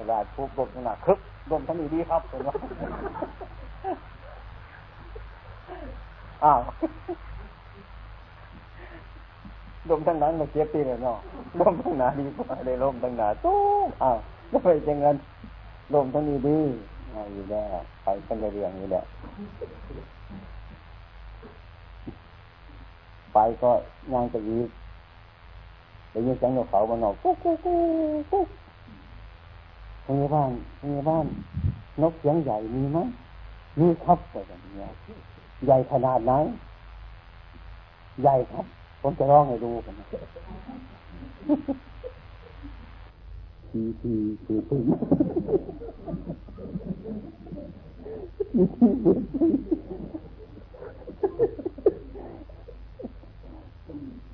เวลาปุ๊บลมหนาคึกลมทั้งนี้ดีครับเป็นว่าอ้าวลมทั้งนั้นมาเจ็บตีเลยเนาะลมทั้งหนาดีกว่าได้ลมทั้งหนาตู้อ้าวจะไปจังเงินลมทั้งนี้ดีอยู่แล้วไปกันเรื่องนี้แหละไปก็ย่างจะยีได้ยินเสียงนกเขาบนนอกกุ๊กกุ๊กกุ๊ก กุ๊กพยาบาลพยาบาลนกเสียงใหญ่มีไหมมีครับแบบนี้ใหญ่ขนาดไหนใหญ่ครับ ผมจะร้องให้ดูกันทีทีคือถึง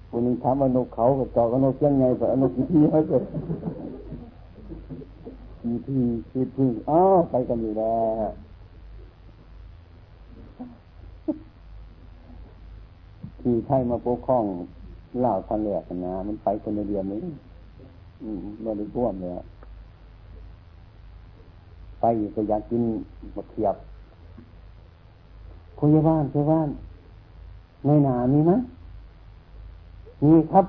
คนนึงถามอนกเขาก็ตอบอนกยังไงแบบอนกกี่ทีให้ก็ ทีทีคือถึงอ้าวไปกันอยู่แล้วที่ไทยมาปกครองเล่าทันแหลกนะมันไปคนเดียวนี้มไม่ได้ร่วมเลยไปก็อยากกินมะเขียบพยาบาลพยาบาลในหนามีไหมมีครับ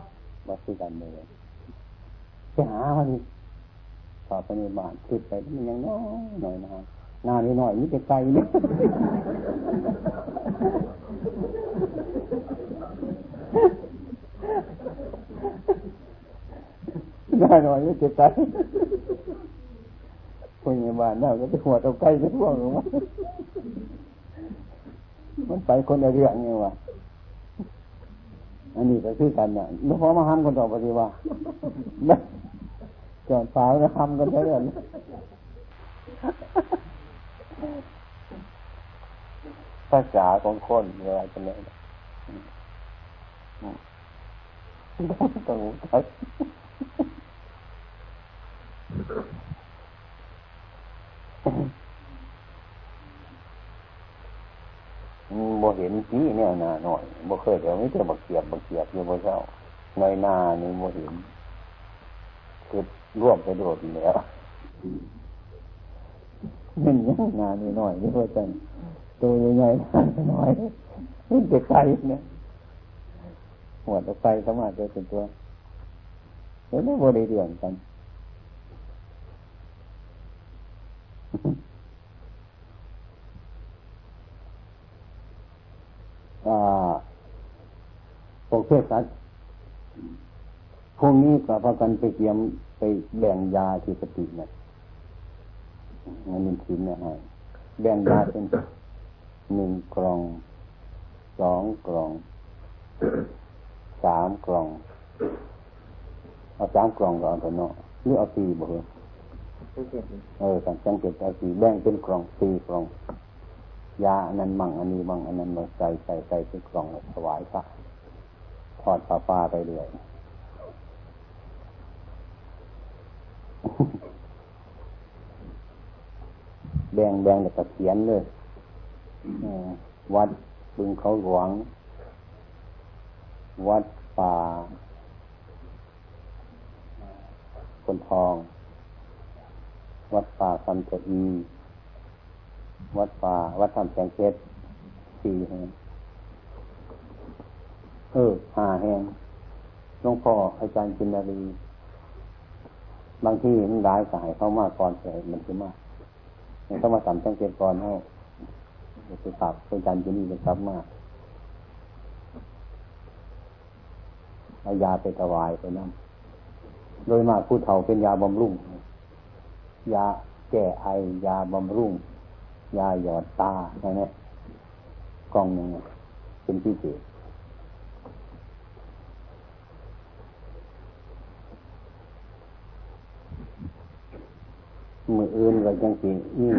บอกคือกันเลยไปหาวันนี้ สอบพยาบาลขึ้นไปมันยังน้อยหน่อยนะนานหน่อยนี่จะไกลนี่นาหน่อยนี่จะไกลพยาบาลน่าก็จะหัวตกใกล้จะท่วงหรือวะมันไปคนละเรื่องไงวะอันนี้ก็คือกันเนี่ยหลวงพ่อมาห้ามคนต่อปฏิว่า จอดสาวจะห้ามกันเท่านั้นภาษาของคนเวลาจะเนี่ยต้องต้องบ่เห็นผีเนี่ยนาหน่อยบ่เคยเดี๋ยวไม่เจอบักเกียบบักเกียบอยู่บ่เจ้าในนานี่บ่เห็นคือ ร่วมไปโดดแล้วมันยังนานี่หน่อยนี่ว่าจังตัวใหญ่ๆนาหน่อยมันจะไกลเนี่ยหัวตะไคร้สมารถจะเป็นตัวแล้วไม่บ่ได้เรื่องกันพวกเพศสัตว์ พวกนี้ก็พากันไปเตรียมไปแบ่งยาที่สติเนี่ยมันมีทินเนี่ยให้แบ่งยาเป็นหนึ่งกล่องสองกล่องสามกล่อง เอาสามกล่องก็เอาแต่เนาะหรือเอาสี่บ่เหรอเออการสังเกตเอาสี่แบ่งเป็นกล่องสี่กล่อง ยาอันนั้นมั่งอันนี้มั่งอันนั้นมาใส่ใส่ใส่เป็นกล่องถวายพระทอดปลาปลาไปเรื่อย แบงแบงแล้วก็เขียนเลยวัดบึงเขาหลวง วัดป่าคนทอง วัดป่าคำจะอีวัดป่า วัดทำแสงเพชรสี่แห่งเออห้าแห่งหลวงพ่ออาจารย์จินดารี บางที่มันร้ายสายเข้ามาก่อนเสียมันคือมากมันต้องมาสั่งตั้งเจ็ดก่อนให้คือฝากอาจารย์จินดีเป็นครับมากเอายาไปถวายไปนั่นโดยมากผู้เฒ่าเป็นยาบำรุง ยาแก้ไอยาบำรุง ยาหยอดตาอะไรเนี่ยกล่องหนึ่งเป็นพิเศษ มืออื่นก็จังสีนี่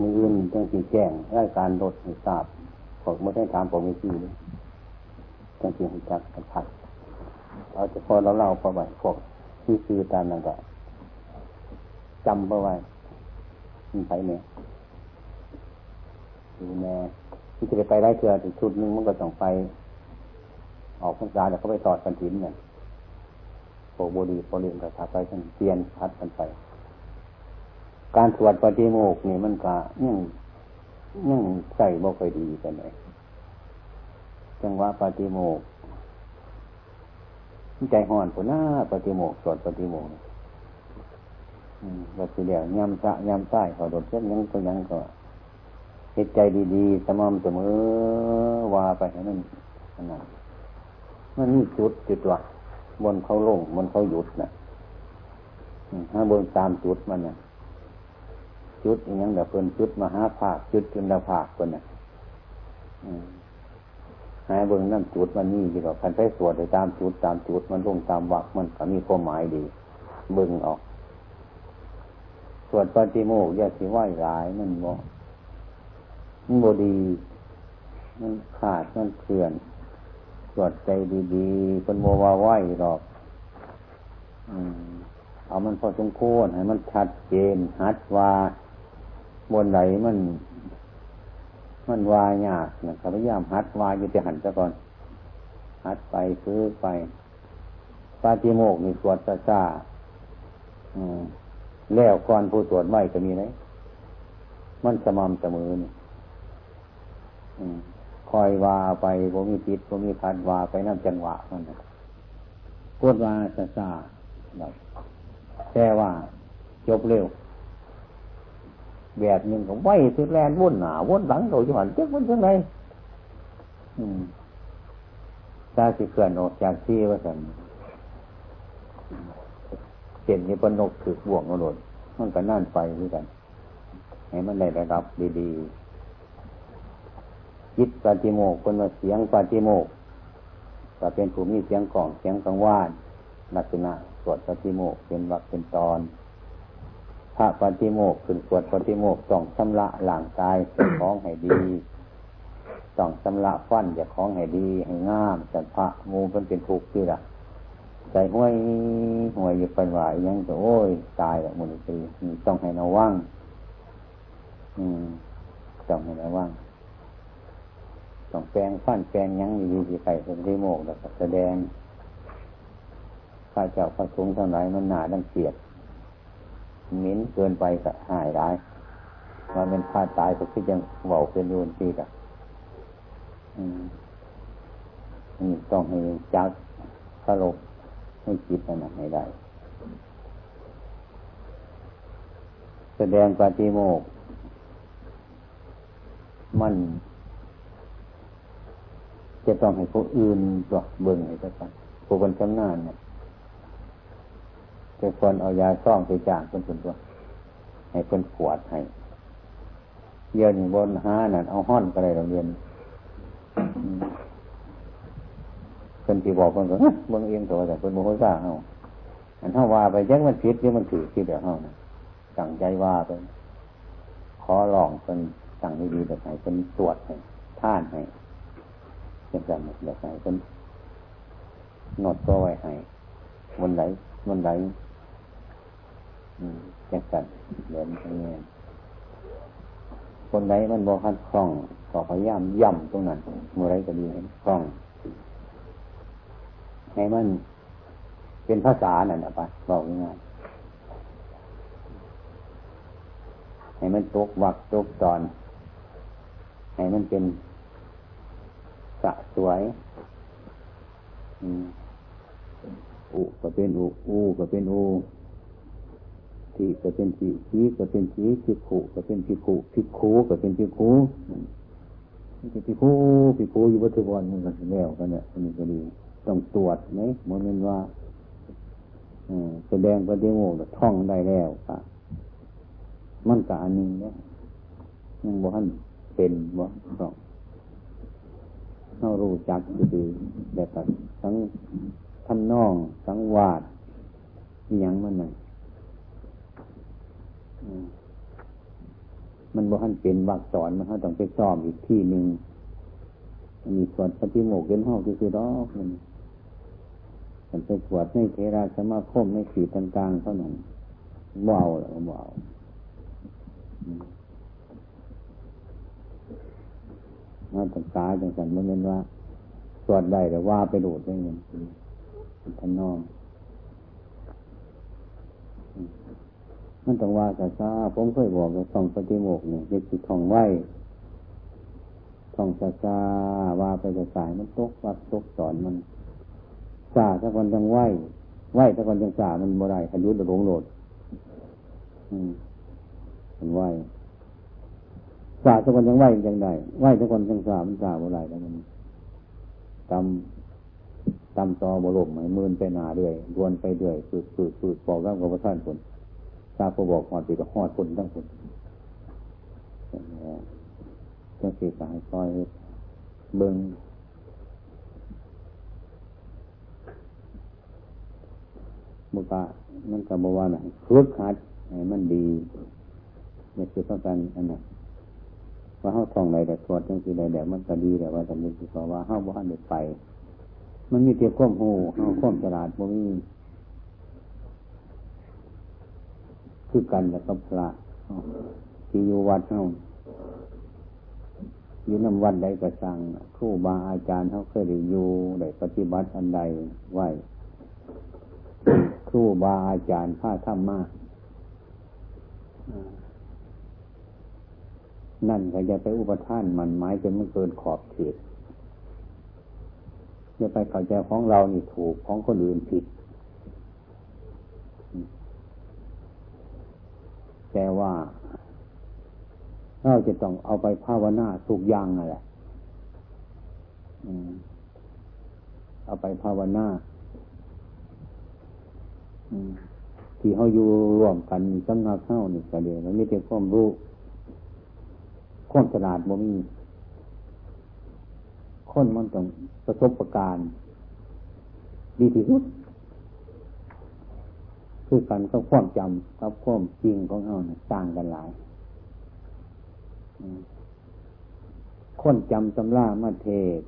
มืออื่นจังสีแจ้งรายการรถให้ทราบผมไม่ได้ถามผมไม่ทีจังสีให้จักกันพัดเอาจะพอเราเล่าประวัติพวกที่คือตามนั่นก็จำเอาไว้มันไปเนี่ยดูแน่ที่จะไปได้เถื่อถึงชุดนึงมันก็ต้องไป ออกพรรษาแล้วเขาไปตอดกันถิ่นเนี่ยโบดีโปรเลียนก็พาไปกันเปลี่ยนพัดกันไป การสวดปฏิโมกนี่มันก็ยังยังใส่บ่ค่อยดีกันเลยจังหวะปฏิโมกใจห่อนผู้หน้าปฏิโมกสวดปฏิโมกวัดสิเดียวยำสะยำใต้ขอดดเช่นยังก็ยังก็เหตุใจดีๆสม่ำเสมอว่าไปให้มันขนาดมันมีจุดจุดว่าบนเขาลงบนเขาหยุดนะถ้าบนตามจุดมันนะ จุดอย่างนี้แบบเพิ่นจุดมหาภาคจุดจุลภาคคนน่ะหายเบิ่งนั่นจุดมันนี่ดีกว่าพันไปสวดไปตามจุดตามจุดมันลงตามวักมันก็มีความหมายดี เบิ่งออก สวดปฏิโมกข์ยาสิไหวหลายมันบ่มันบดี มันขาดมันเลื่อนสวดใจดีๆคนโมว่าไหวหรอก อืมเอามันพอสมควรให้มันชัดเจนฮัดว่า บนไหลมัน มันวายากนะครับพยายามฮัดวายอยู่ที่หันซะก่อนฮัดไปซื้อไปปาจิโมกมีสวดซาซาแล้วก่อนผู้ตรวจไม่ก็มีไหมมันสม่ำเสมอนี่คอยวาไปผมมีพิษผมมีพันวาไปน้ำจังหวะมันนะกดวาซาซาแค่ว่าจบเร็ว แบบนึงก็ไหวสุดแลนวนหนาวนหลังโดยจังหวะเจ๊กมันจังไงตาสิเกินออกจากที่ว่าสันเห็นนี่ปนกถือบ่วงกระโดดมันก็นั่นไปด้วยกัน ให้มันได้ระดับดีๆยิดปฏิโมกคนมาเสียงปฏิโมกก็เป็นผู้มีเสียงกล่องเสียงกังวานลักษณะสวดปฏิโมกเป็นวักเป็นตอน ระปฏิโมกขึ้นสวดปฏิโมกต้องชำระหลังกายของให้ดีต้องชำระฟันจะของให้ดีให้งามจันพระงูมันเป็นทุกข์ที่ละใจห้วยห้วยอยู่เป็นไหวยังจะโอ้ยตายล้วมุนตีต้องให้เราว่างอืมต้องให้เราว่างต้องแปลงฟันแปลงยังอยู่ที่ไข่เป็นที่โมกแล้วแสดงข้าเจ้าพระสงฆ์ทั้งหลายมันหนาดังเสียด มินเกินไปก็หายได้มันเป็นพาตายก็คือยังเบาเป็นยูนตีกะนี่ต้องให้จักสลบให้จิตนั้นให้ได้ แสดงปฏิโมก มัน จะต้องให้ผู้อื่นตัวเบิ่งให้สักผู้คนชำนาญเนี่ย เป็นคนเอายาซ่องไปจางคนส่วนตัวให้คนขวดให้เยี่ยนบนห้านั่นเอาห้อนก็ได้เราเรียนคนที่บอกคนก็เบิ่งเอียงตัวแต่คนโมโหซ่าเอาอันเท่าว่าไปยังมันผิดหรือมันถือที่เดียวเท่านะสั่งใจว่าไปขอลองคนสั่งให้ดีแบบไหนคนตรวจให้ท่านให้เป็นแบบแบบไหนคนนอดตัวไว้ให้บนไหนบนไหน จังสันเดินไปเงี้ยคนไหนมันบอกคันคล่องก็พยายามย่ำตรงนั้นเมื่อไรก็ดีให้คล่องให้มันเป็นภาษานั่นนะปะบอกง่ายให้มันตกวักตกตอน ให้มันเป็นสะสวยอุก็เป็นอุอูก็เป็นอู ทีก็เป็นทีทีก็เป็นทีพิขุก็เป็นพิขุพิขุก็เป็นพิขุพิขุพิขุอยู่วัตถุวันมันก็แล้วกันเนี่ยมันก็ดี ต้องตรวจไหมมันเป็นว่าแสดงปฏิโมกข์ท่องได้แล้วค่ะมันกะอันนึงเนี่ยยังบ่ทันเป็นบ่ต้องเรารู้จักดีแต่ก็ทั้งทำนองทั้งวาดยังมันน่ะ มันบ่ทันเป็นวักสอนมันเขาต้องไปซ้อมอีกที่หนึ่งมีสวดปฏิโมกข์เป็นห้องที่คือรอกมันมันไปสวดในเทราสมาคมในสีต่างๆเท่านั้นบ่เอาหรอเอามาตั้งตาจังสันมันเป็นว่า สวดได้แต่ว่าไปดูดได้เงินท่านน้อง มันต้องว่าซาซาผมเคยบอกในท่องปฏิโมกเนี่ยเด็กจิตท่องไหวท่องซาซาว่าไปจะสายมันตกวัดตกสอนมันซาถ้าคนยังไหวไหวถ้าคนยังซามันบ่ได้ขยุดหลงโหลด อืมมันไหวซาถ้าคนยังไหวยังได้ไหวถ้าคนยังซามันซาบ่ได้แล้วมันตำตำตอบรมให้มืนไปหนาเรื่อยวนไปเรื่อยฝืดฝืดฝืดบอกร่างกับพระท่านคน ตาพอบอกหอดปีกับหอดคนทั้งคนจังสีสายคอยเบิ้งบุกะมันกับบอกว่าไหนฝึกหัดให้มันดีเนี่ยคือต้องการอันนั้นว่าเขาท่องใดแต่สวดจังสีใดแต่มันก็ดีแต่ว่าแต่ไม่คือว่าเขาว่าเด็กไป มันมีเทียบข้อมหูเขาข้อมฉลาดบ่มี คือกันแล้วก็พระที่อยู่วัดเฮาอยู่นำวัดใดก็สั่งครูบาอาจารย์เขาเคยได้อยู่ได้ปฏิบัติอันใดไหวครูบาอาจารย์พาธรรมมานั่นก็จะไปอุปทานมันไม้จนมันเกินขอบเขตจะไปเข้าใจของเรานี่ถูกของคนอื่นผิด แต่ว่าเราจะต้องเอาไปภาวนาทุกอย่างอะไรเอาไปภาวนาที่เขาอยู่ร่วมกันสำนักเข้านี่ก็เดียวมันไม่เต็มความรู้ความฉลาดบ่มีคนมันต้องประสบประการ ดีที่สุด คือกันก็ความจำกับความจริงของเขานี่ยต่างกันหลายคนจำจำล่ามาเทศ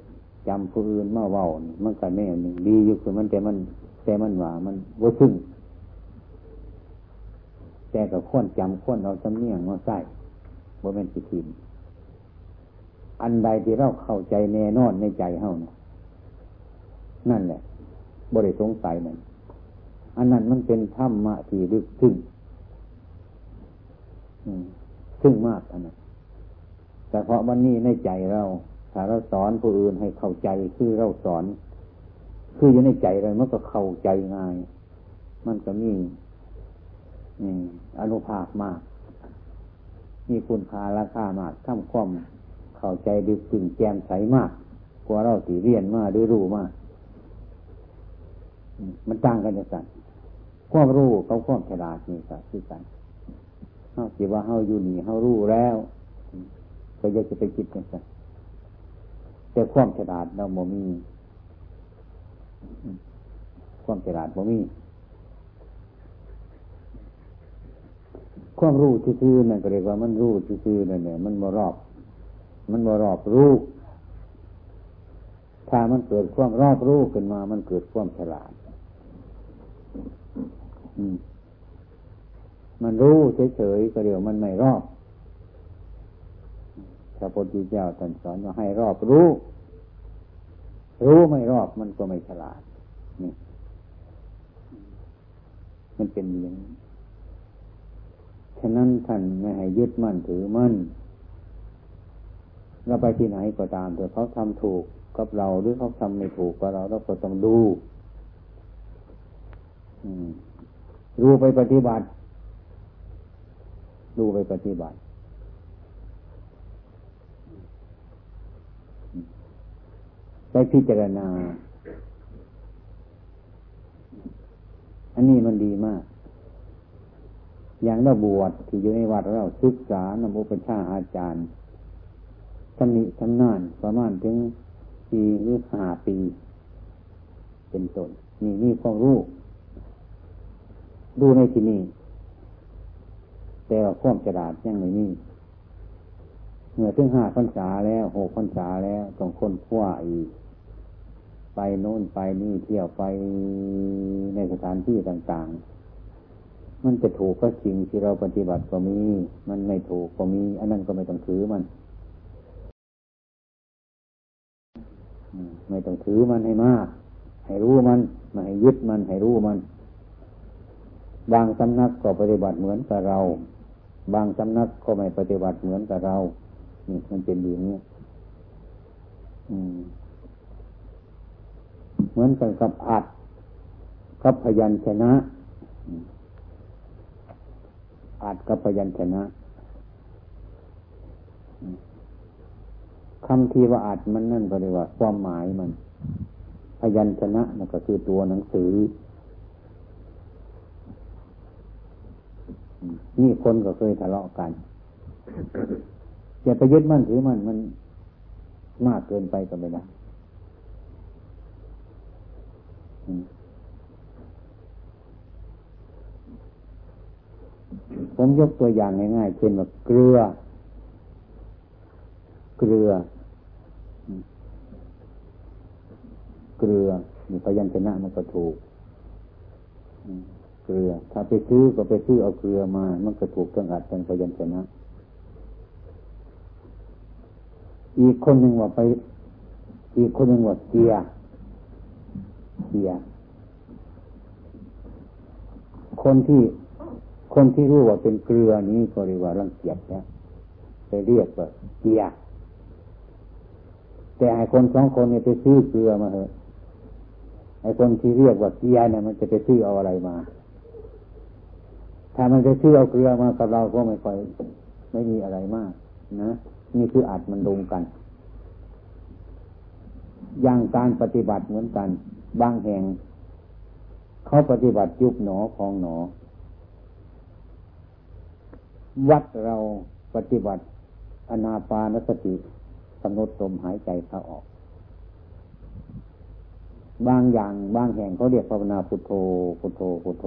จำผู้อื่นมาเว้ามันก็แน่หนึ่งดีอยู่คือมันแต่มัน แต่มันหว่ามันว่ซึ้งแต่กับคนจำคนเอาจำเนียงมาใส่บ่เป็นสิทิมอันใดที่เราเข้าใจแน่นอนในใจเฮานี่นั่นแหละบริสงสัยนั่น อันนั้นมันเป็นธรรมะที่ลึกซึ้งซึ้งมากอันนั้นแต่เพราะวันนี้ในใจเราถ้าเราสอนผู้อื่นให้เข้าใจคือเราสอน คืออยู่ในใจเรามันก็เข้าใจง่าย มันก็มีอนุภาพมาก มีคุณค่าราคามากท้ำความเข้าใจดึกซึ้งแจ่มใสมาก กว่าเราสีเรียนมาหรือรู้มาก มันต่างกันจังสันความรู้เขาความฉลาดนี่ก็คือกันเฮาสิว่าเฮาอยู่นี่เฮารู้แล้วก็อยากจะไปคิดกันซะแต่ความฉลาดเราโมมีความฉลาดโมมีความรู้ซื่อๆนั่นก็เรียกว่ามันรู้ซื่อๆนั่นเนี่ยมันมรอบ มันมรอบรู้ ถ้ามันเกิดความรอบรู้ขึ้นมา มันเกิดความฉลาด มันรู้เฉยๆก็เดี๋ยวมันไม่รอบพระพุทธเจ้าท่านสอนว่าให้รอบรู้ รู้ไม่รอบมันก็ไม่ฉลาด นี่ มันเป็นอย่างนี้ฉะนั้นท่านไม่ให้ยึดมั่นถือมั่นเราไปที่ไหนก็ตามแต่เขาทำถูกกับเราหรือเขาทำไม่ถูกกับเราเราก็ต้องดู อืม รู้ไปปฏิบัติรู้ไปปฏิบัติ ไปพิจารณา อันนี้มันดีมาก อย่างเราบวชที่อยู่ในวัดเราศึกษานำอุปชาอาจารย์ชำนิชำนานประมาณถึงปีหรือห้าปี เป็นต้นนี่นี่ความรู้ ดูในที่นี้แต่ว่าความฉลาดยังไม่มีเมื่อถึงห้าพรรษาแล้วหกพรรษาแล้วต้องค้นคว้าอีก ไปโน่นไปนี่เที่ยวไปในสถานที่ต่าง ๆ มันจะถูกก็จริงที่เราปฏิบัติก็มี มันไม่ถูกก็มี อันนั้นก็ไม่ต้องถือมันไม่ต้องถือมันให้มาก ให้รู้มันไม่ให้ยึดมันให้รู้มัน บางสำนักก็ปฏิบัติเหมือนกับเรา บางสำนักก็ไม่ปฏิบัติเหมือนกับเรา นี่มันเป็นอย่างนี้เหมือนกันกับอัดกับพยัญชนะอัดกับพยัญชนะคำที่ว่าอัดมันนั่นก็เรียกว่า ความหมายมัน พยัญชนะนั่นก็คือตัวหนังสือ นี่คนก็เคยทะเลาะกันอย่าไปยึดมั่นถือมั่นมันมากเกินไปก็ไม่ได้ผมยกตัวอย่างง่ายๆเช่นว่าเกลือ เกลือ เกลือมีพยัญชนะมันก็ถูก เกลือ ถ้าไปซื้อก็ไปซื้อเอาเกลือมา มันก็ถูกตั้งอัดตั้งพยัญชนะ อีกคนหนึ่งว่าไป อีกคนหนึ่งว่าเกียเกียคนที่คนที่รู้ว่าเป็นเกลือนี้ก็เรียกว่ารังเกียจแล้วไปเรียกว่าเกียแต่ไอ้คนสองคนเนี่ยไปซื้อเกลือมาเหอะไอ้คนที่เรียกว่าเกียเนี่ยมันจะไปซื้อเอาอะไรมา ถ้ามันจะซื้อเอาเกลือมากับเราก็ไม่ค่อยไม่มีอะไรมาก นะนี่คืออาจมันลงกัน อย่างการปฏิบัติเหมือนกัน บางแห่ง เขาปฏิบัติยุบหนอพองหนอ วัดเราปฏิบัติอนาปานสติกำหนดลมหายใจเข้าออก บางอย่างบางแห่งเขาเรียกภาวนาพุทโธพุทโธพุทโธ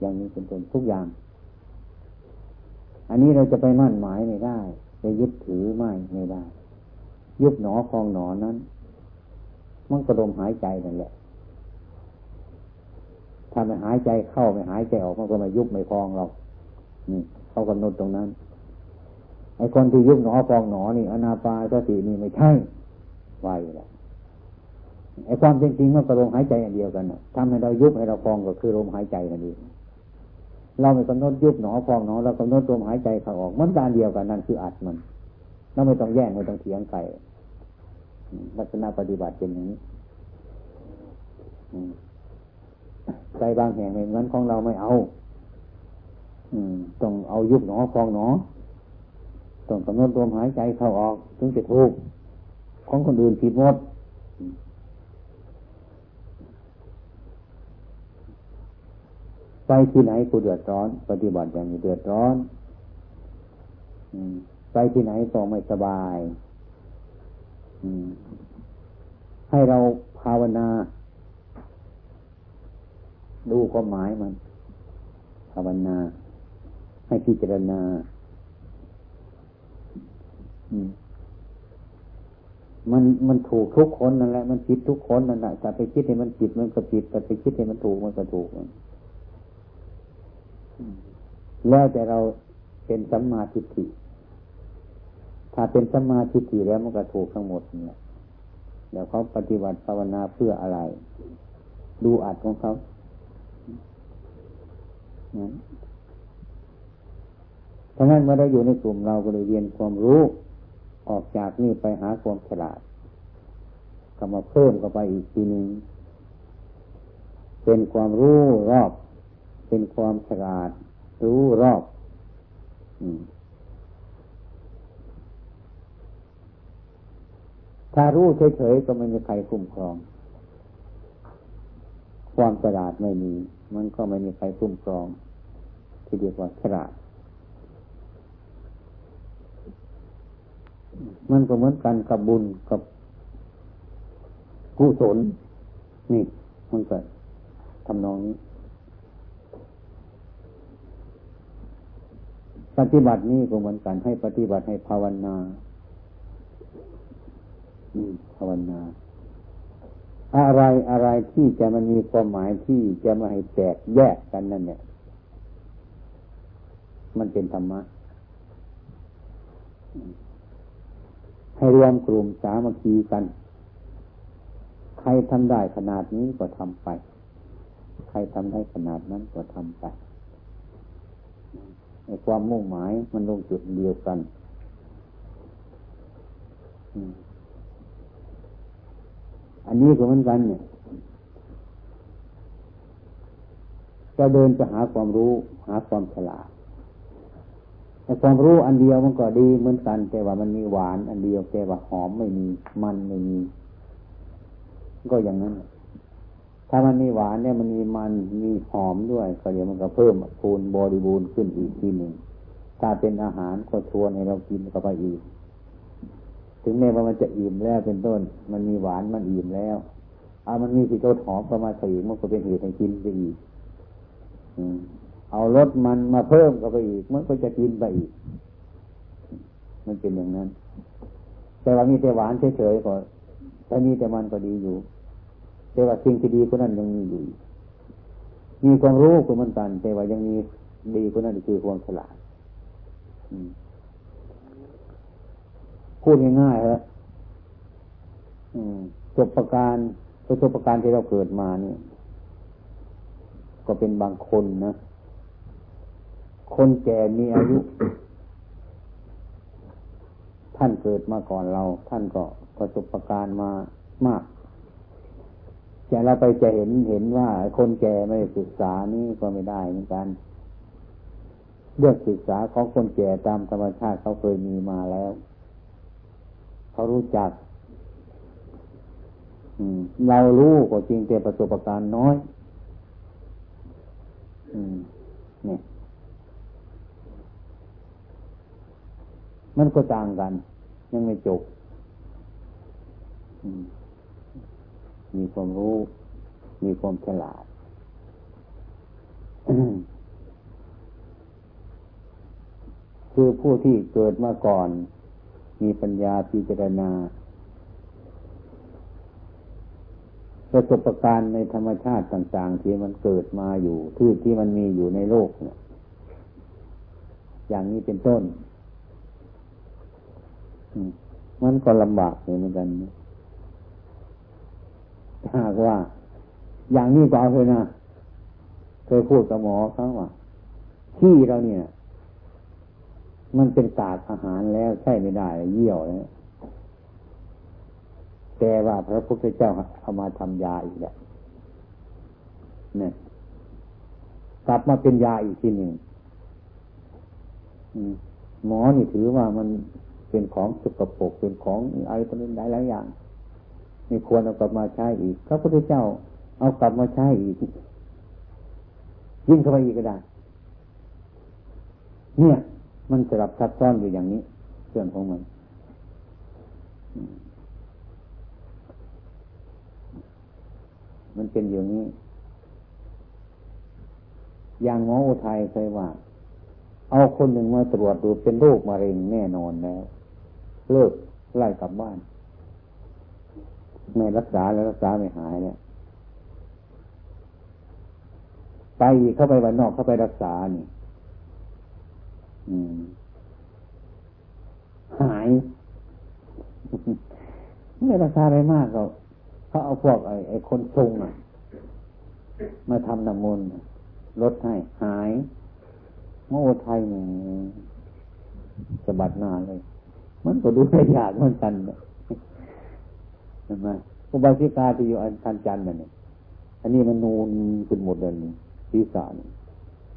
อย่างนี้เป็นต้นทุกอย่าง อันนี้เราจะไปมั่นหมายไม่ได้จะยึดถือไม่ไม่ได้ ยึดหนอคลองหนอนั้น มันกระดมหายใจนั่นแหละถ้าไม่หายใจเข้าไม่หายใจออกมันก็ไม่ยุบไม่คลองเรานี่เขากำหนดตรงนั้น ไอ้คนที่ยุบหนอฟองหนอนี่อนาปาสตินี่ไม่ใช่ไวแหละไอ้ความจริงๆมันก็ลมหายใจอย่างเดียวกันทำให้เรายุบให้เราฟองก็คือลมหายใจกันเอง เราไม่กำหนดยุบหนอฟองหนอเรากำหนดลมหายใจเข้าออกมันการเดียวกันนั่นคืออัดมันเราไม่ต้องแย่งไม่ต้องเถียงใครลักษณะปฏิบัติเป็นอย่างนี้ใจบางแห่งเหมือนของเราไม่เอาต้องเอายุบหนอฟองหนอต้องกำหนดลมหายใจเข้าออก ถึงจะถูก ของคนอื่นผิดหมด ไปที่ไหนกูเดือดร้อน ปฏิบัติอย่างนี้เดือดร้อนไปที่ไหนก็ไม่สบายให้เราภาวนา ดูความหมายมัน ภาวนา ให้พิจารณามันมันถูกทุกคนนั่นแหละ มันผิดทุกคนนั่นแหละแต่ไปคิดให้มันผิดมันก็ผิดแต่ไปคิดให้มันถูกมันก็ถูก แล้วแต่เราเป็นสัมมาทิฏฐิ ถ้าเป็นสัมมาทิฏฐิแล้วมันก็ถูกทั้งหมดเนี่ยเดี๋ยวเขาปฏิบัติภาวนาเพื่ออะไร ดูอัดของเขาเพราะงั้นเมื่อได้อยู่ในกลุ่มเราก็เลยเรียนความรู้ ออกจากนี่ไปหาความฉลาดก็มาเพิ่มเข้าไปอีกทีนึง เป็นความรู้รอบ เป็นความฉลาด รู้รอบถ้ารู้เฉยๆก็ไม่มีใครคุ้มครอง ความฉลาดไม่มี มันก็ไม่มีใครคุ้มครอง ที่เรียกว่าฉลาด มันก็เหมือนกันกับบุญกับกุศลนี่ มันก็ทำนองนี้ ปฏิบัตินี้ก็เหมือนกันให้ปฏิบัติให้ภาวนาภาวนา อะไรอะไรที่จะมันมีความหมายที่จะมาให้แตกแยกกันนั่นเนี่ย มันเป็นธรรมะ ให้รวมกลุ่มสามัคคีกัน ใครทำได้ขนาดนี้ก็ทำไป ใครทำได้ขนาดนั้นก็ทำไป ความมุ่งหมายมันลงจุดเดียวกันอันนี้ก็เหมือนกันเนี่ยจะเดินจะหาความรู้ หาความฉลาดแต่ความรู้อันเดียวมันก็ดีเหมือนกัน แต่ว่ามันมีหวาน อันเดียวแต่ว่าหอมไม่มี มันไม่มี ก็อย่างนั้น ถ้ามันมีหวานเนี่ยมันมีมันมีหอมด้วย ก็เดี๋ยวมันก็เพิ่มคูณบริบูรณ์ขึ้นอีกทีหนึ่งถ้าเป็นอาหารก็ชวนให้เรากินก็ไปอีก ถึงแม้ว่ามันจะอิ่มแล้วเป็นต้น มันมีหวานมันอิ่มแล้วเอามันมีสีรสหอมก็มาใส่มันก็เป็นเหตุให้กินไปอีกเอารสมันมาเพิ่มก็ไปอีก มันก็จะกินไปอีก มันเป็นอย่างนั้น แต่ว่ามีแต่หวานเฉยๆก็ถ้ามีแต่มันก็ดีอยู่ แต่ว่าสิ่งที่ดีกว่านั้นยังมีอยู่มีความรู้ก็เหมือนกัน แต่ว่ายังมีดีกว่านั้นคือความฉลาดพูดง่ายๆครับจบประการประสบประการที่เราเกิดมาเนี่ย ก็เป็นบางคนนะคนแก่มีอายุ ท่านเกิดมาก่อนเรา ท่านก็ประสบประการมามาก แต่เราไปจะเห็นเห็นว่า คนแก่ไม่ศึกษานี่ก็ไม่ได้เหมือนกัน เรื่องศึกษาของคนแก่ตามธรรมชาติเขาเคยมีมาแล้ว เขารู้จักเรารู้ก็จริงแต่ประสบการณ์น้อยเนี่ยมันก็ต่างกัน ยังไม่จบมี มีความรู้ มีความฉลาด คือผู้ที่เกิดมาก่อน มีปัญญาพิจารณาประสบการณ์ในธรรมชาติต่าง ๆ ที่มันเกิดมาอยู่ที่ที่มันมีอยู่ในโลกเนี่ย อย่างนี้เป็นต้น มันก็ลำบากเหมือนกัน หากว่า อย่างนี้ก็เอาเลยนะเคยพูดกับหมอเขาว่าขี้เราเนี่ย มันเป็นศาสตร์อาหารแล้วใช่ไม่ได้เยี่ยวเนี่ยแต่ว่าพระพุทธเจ้าเอามาทำยาอีกแล้วเนี่ยกลับมาเป็นยาอีกทีหนึ่งหมอนี่ถือว่ามันเป็นของสกปรกเป็นของอะไรต่างๆหลายอย่าง ไม่ควรเอากลับมาใช้อีกพระพุทธเจ้า เอากลับมาใช้อีก ยิ่งเข้าไปอีกก็ได้ เนี่ย มันสลับซับซ้อนอยู่อย่างนี้เรื่องของมันมันเป็นอย่างนี้ อย่างหมออุทัยเคยว่า เอาคนหนึ่งมาตรวจดูเป็นโรคมะเร็งแน่นอนแล้ว เลิกไล่กลับบ้าน ไม่รักษาแล้วรักษาไม่หายเนี่ย ไปเข้าไปวันนอกเข้าไปรักษานี่หายไม่รักษาอะไรมากก็เขาเอาพวกไอ้ไอ้คนทรงอะ มาทำน้ำมนต์ลดให้หายเมื่อไทยเนี่ยสะบัดหน้าเลย มันก็ดูได้ยากเหมือนกันเห็ นไหมอุบาสิกาที่อยู่อันทันจันนั่นนี่อันนี้มันนูนขึ้นหมดเลยนี่ศีรษะนี่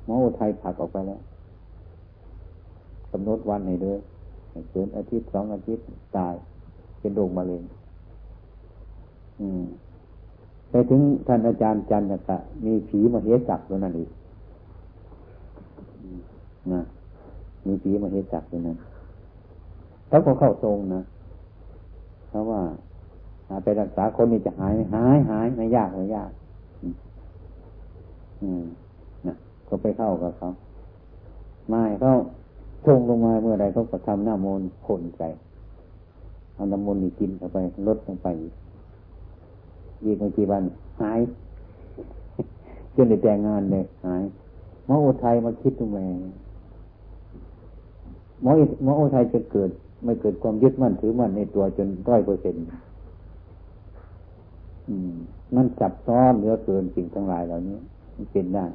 หมอไทยผักออกไปแล้วกำหนดวันให้ด้วยเกินอาทิตย์สองอาทิตย์ตาย เป็นโรคมะเร็งไปถึงท่านอาจารย์จันทร์กะมีผีมาเฮจักตัวนั้นอีกนะมีผีมาเฮจักตัวนั้นแล้วก็เข้าทรงนะเพราะว่า ไปรักษาคนนี้จะหายหายหายไม่ยากไม่ยาก อืมนะก็ไปเข้ากับเขาไม่เขาชงลงมาเมื่อใดเขาก็ทำหน้ามนผลใจเอาน้ำมนต์นี่กินเข้าไปลดลงไปอีกไม่กี่วันหายจนได้แต่งงานเลยหายหมอโอไทยมาคิดตรงไหนหมอหมอโอไทยจะเกิด ไม่เกิดความยึดมั่นถือมั่นในตัวจนร้อยเปอร์เซ็นต์ มันจับซ้อนเหลือเกินสิ่งทั้งหลายเหล่านี้ มันเป็นได้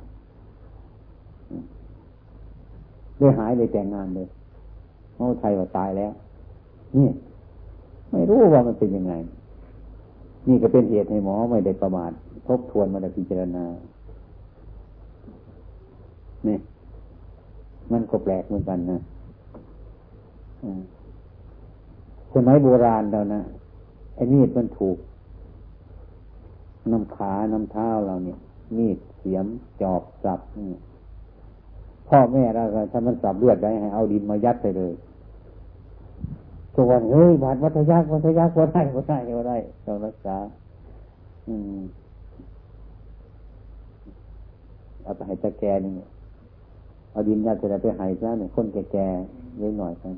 เลยหายเลยแต่งงานเลยเมื่อไทยว่าตายแล้ว นี่ ไม่รู้ว่ามันเป็นยังไง นี่ก็เป็นเหตุให้หมอไม่ได้ประมาททบทวนมาได้พิจารณานี่มันก็แปลกเหมือนกันนะสมัยโบราณเรานะไอ้มีดมันถูก น้ำขาน้ำเท้าเราเนี่ย มีดเสียมจอบสับพ่อแม่เราถ้ามันสับเลือดได้ให้เอาดินมายัดไปเลยทุกวันเฮ้ยบาดวัฏยักษ์วัฏยักษ์วัได้วัได้วัได้ต้องรักษา อืมเอาไปให้ตะแกนี่เอาดินยัดจไปให้ซะเนี่ยคนแก่ๆเล็กหน่อยกัน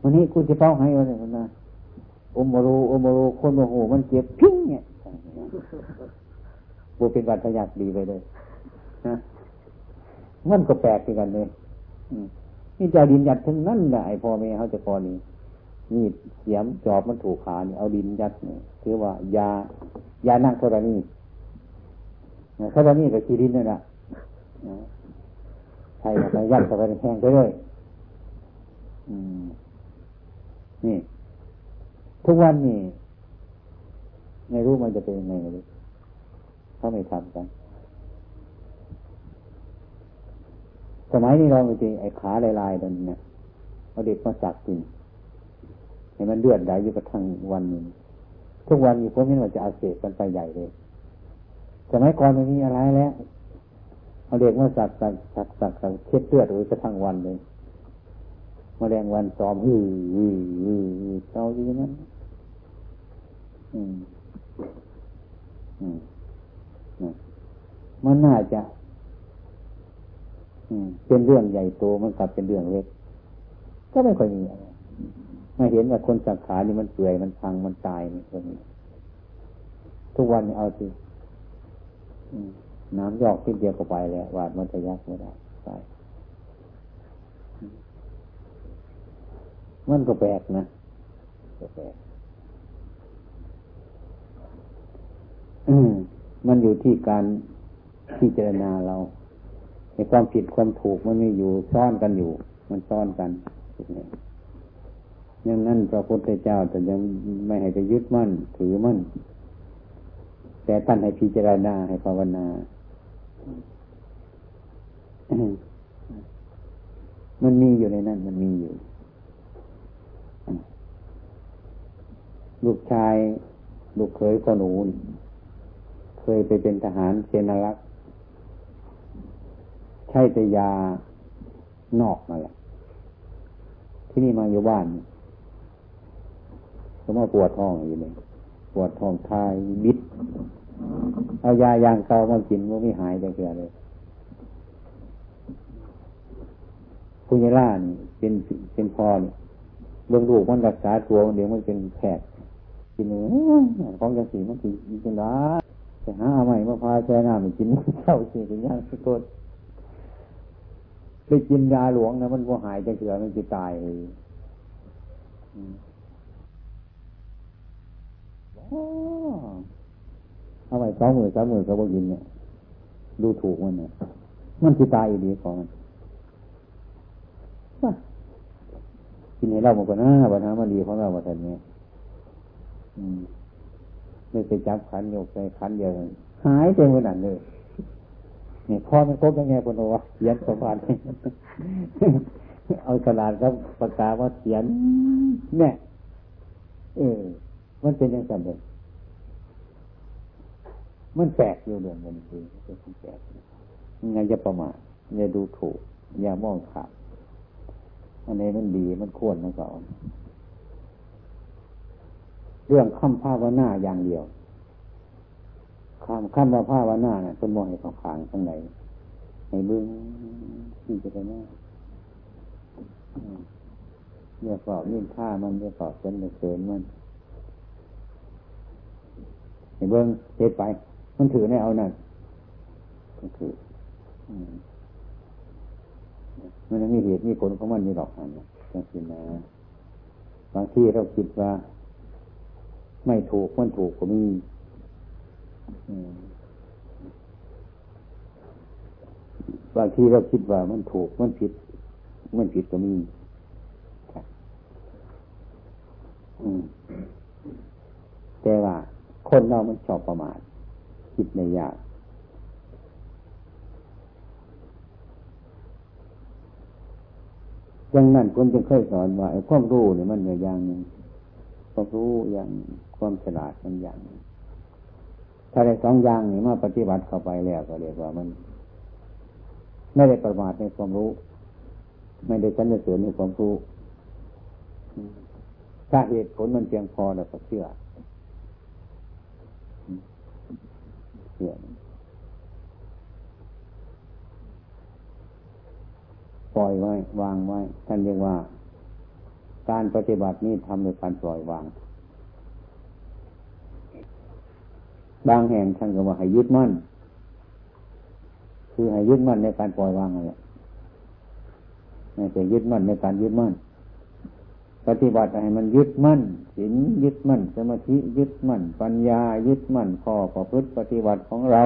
วันนี้คุณจะเป้าให้วันนี้นะอมรูอมรูคนโมโหมันเจ็บพิ้งเนี่ย บูเป็นวัฏยักดีไปเลยนะมันก็แปลกกันเลยนี่จะดินยัดทั้งนั้นแหละไอพ่อแม่เขาจะพอนี้นี่เสียมจอบมันถูกขาเนี่ยเอาดินยัดเนี่ยคือว่ายายานั่งธรณีธรณีกับขีดินนั่นแหละใช่ไปยัดเข้าไปแห้งไปเลยนี่ ทุกวันนี่ ไม่รู้มันจะเป็นยังไงเลยเขาไม่ทำกัน สมัยนี้เราจริงไอ้ขาลายๆตรงนี้เอาเด็กมาสักจริงให้มันเลือดไหลอยู่กระทั่งวันหนึ่งทุกวันนี้พวกนี้มันจะอาเสบกันไปใหญ่เลย สมัยก่อนมันมีอะไรแล้ว เอาเด็กมาสักสักสักสักสักเช็ดเลือดไว้กระทั่งวันเลยมาแรงวันซ้อมฮือฮือฮือเจ้าอย่างนั้นอืมอืม มันน่าจะเป็นเรื่องใหญ่โตมันกลับเป็นเรื่องเล็ก ก็ไม่ค่อยมีอะไรมาเห็นว่าคนสังขารนี่มันเปื่อยมันพังมันตายนี่คนนี้ทุกวันเอาสิน้ำยอกที่เดียวก็ไปแล้ววาดมันจะยักไม่ได้ไปมันก็แปลกนะก็แปลกมันอยู่ที่การ พิจารณาเราในความผิดความถูกมันม่อยู่ซ่อนกันอยู่ มันซ่อนกันอย่างนั้นพระพุทธเจ้าแต่ยังไม่ให้ไปยึดมั่น ถือมั่น แต่ท่านให้พิจารณาให้ภาวนามันมีอยู่ในนั้นมันมีอยู่ ลูกชาย ลูกเขยก็หนู เคยไปเป็นทหารเซนารักษ ช่แต่ยานอกมาแหละที่นี่มาอยู่บ้านก็มาปวดท้องอยู่เลยปวดท้องทายบิด เอายายางเก่ามากินก็ไม่หายจะเกิดเลยคุณยาล่านี่เป็นเป็นพอเนี่ยเบื้องลูกมันรักษาตัวเดี๋ยวมันเป็นแผลกินเนื้อของจังสีมันกินกินร้าจะหาใหม่มาพาแช่น้ำกินเท่าสิ่งย่างสุด ไปกินยาหลวงนะมันก็หายจะเถื่อมันจะตายเอาไปสองหมื่นสามหมื่นเขาบอกกินเนี่ยดูถูกมันเนี่ยมันจะตายอีดีของมันกินให้เราหมดกันนะปัญหามันดีของเรามาทันเนี่ยไม่ไปจับขันโยกไปขันเดียวหายเต็มขนาดเลย นี่พอมันครบยังไงพนวะเขียนสมบัติเอากระดาษครับประกาศว่าเขียนเนี่ยเออ มันเป็นยังไงเลยมันแปลกอยู่เรื่องมันคือเป็นแปลกไงจะประมาทอย่าดูถูก อย่ามองขาดอันนี้มันดีมันควรนะก่อนเรื่องคำภาวนาอย่างเดียว คำคำว่าภาวนาเนี่ยคนมองให้ของขางข้างในในบึ้องที่จะไปหน้าเนี่ยสอบยิ่งท่ามันเนี่ยสอบเส้นเกินมันในเบื้องเทศไป มันถือในเอานั่นก็คือมันมีเหตุมีผลของมันมีหลอกอันนะจังสินะบางที่เราคิดว่า ไม่ถูกมันถูกก็มี บางทีเราคิดว่ามันถูกมันผิด มันผิดก็มีแต่ว่า คนเรามันชอบประมาทคิดในยากอย่างนั้นผมจึงเคยสอนว่าความรู้เนี่ยมันอย่างหนึ่งความรู้อย่างความฉลาดมันอย่างหนึ่ง ถ้าได้สองอย่างนี้มาปฏิบัติเข้าไปแล้วก็เรียกว่ามัน ไม่ได้ประมาทในความรู้ ไม่ได้ชั้นเสริญในความรู้ถ้าเหตุผลมันเพียงพอเราก็เชื่อเชื่อปล่อยไว้ วางไว้ ท่านเรียกว่า การปฏิบัตินี้ทำโดยการปล่อยวาง บางแห่งท่านก็ว่าให้ยึดมั่น คือให้ยึดมั่นในการปล่อยวางอะไรไม่ใช่ยึดมั่นในการยึดมั่น ปฏิบัติให้มันยึดมั่นศีลยึดมั่น สมาธิยึดมั่น ปัญญายึดมั่นข้อประพฤติปฏิบัติของเรา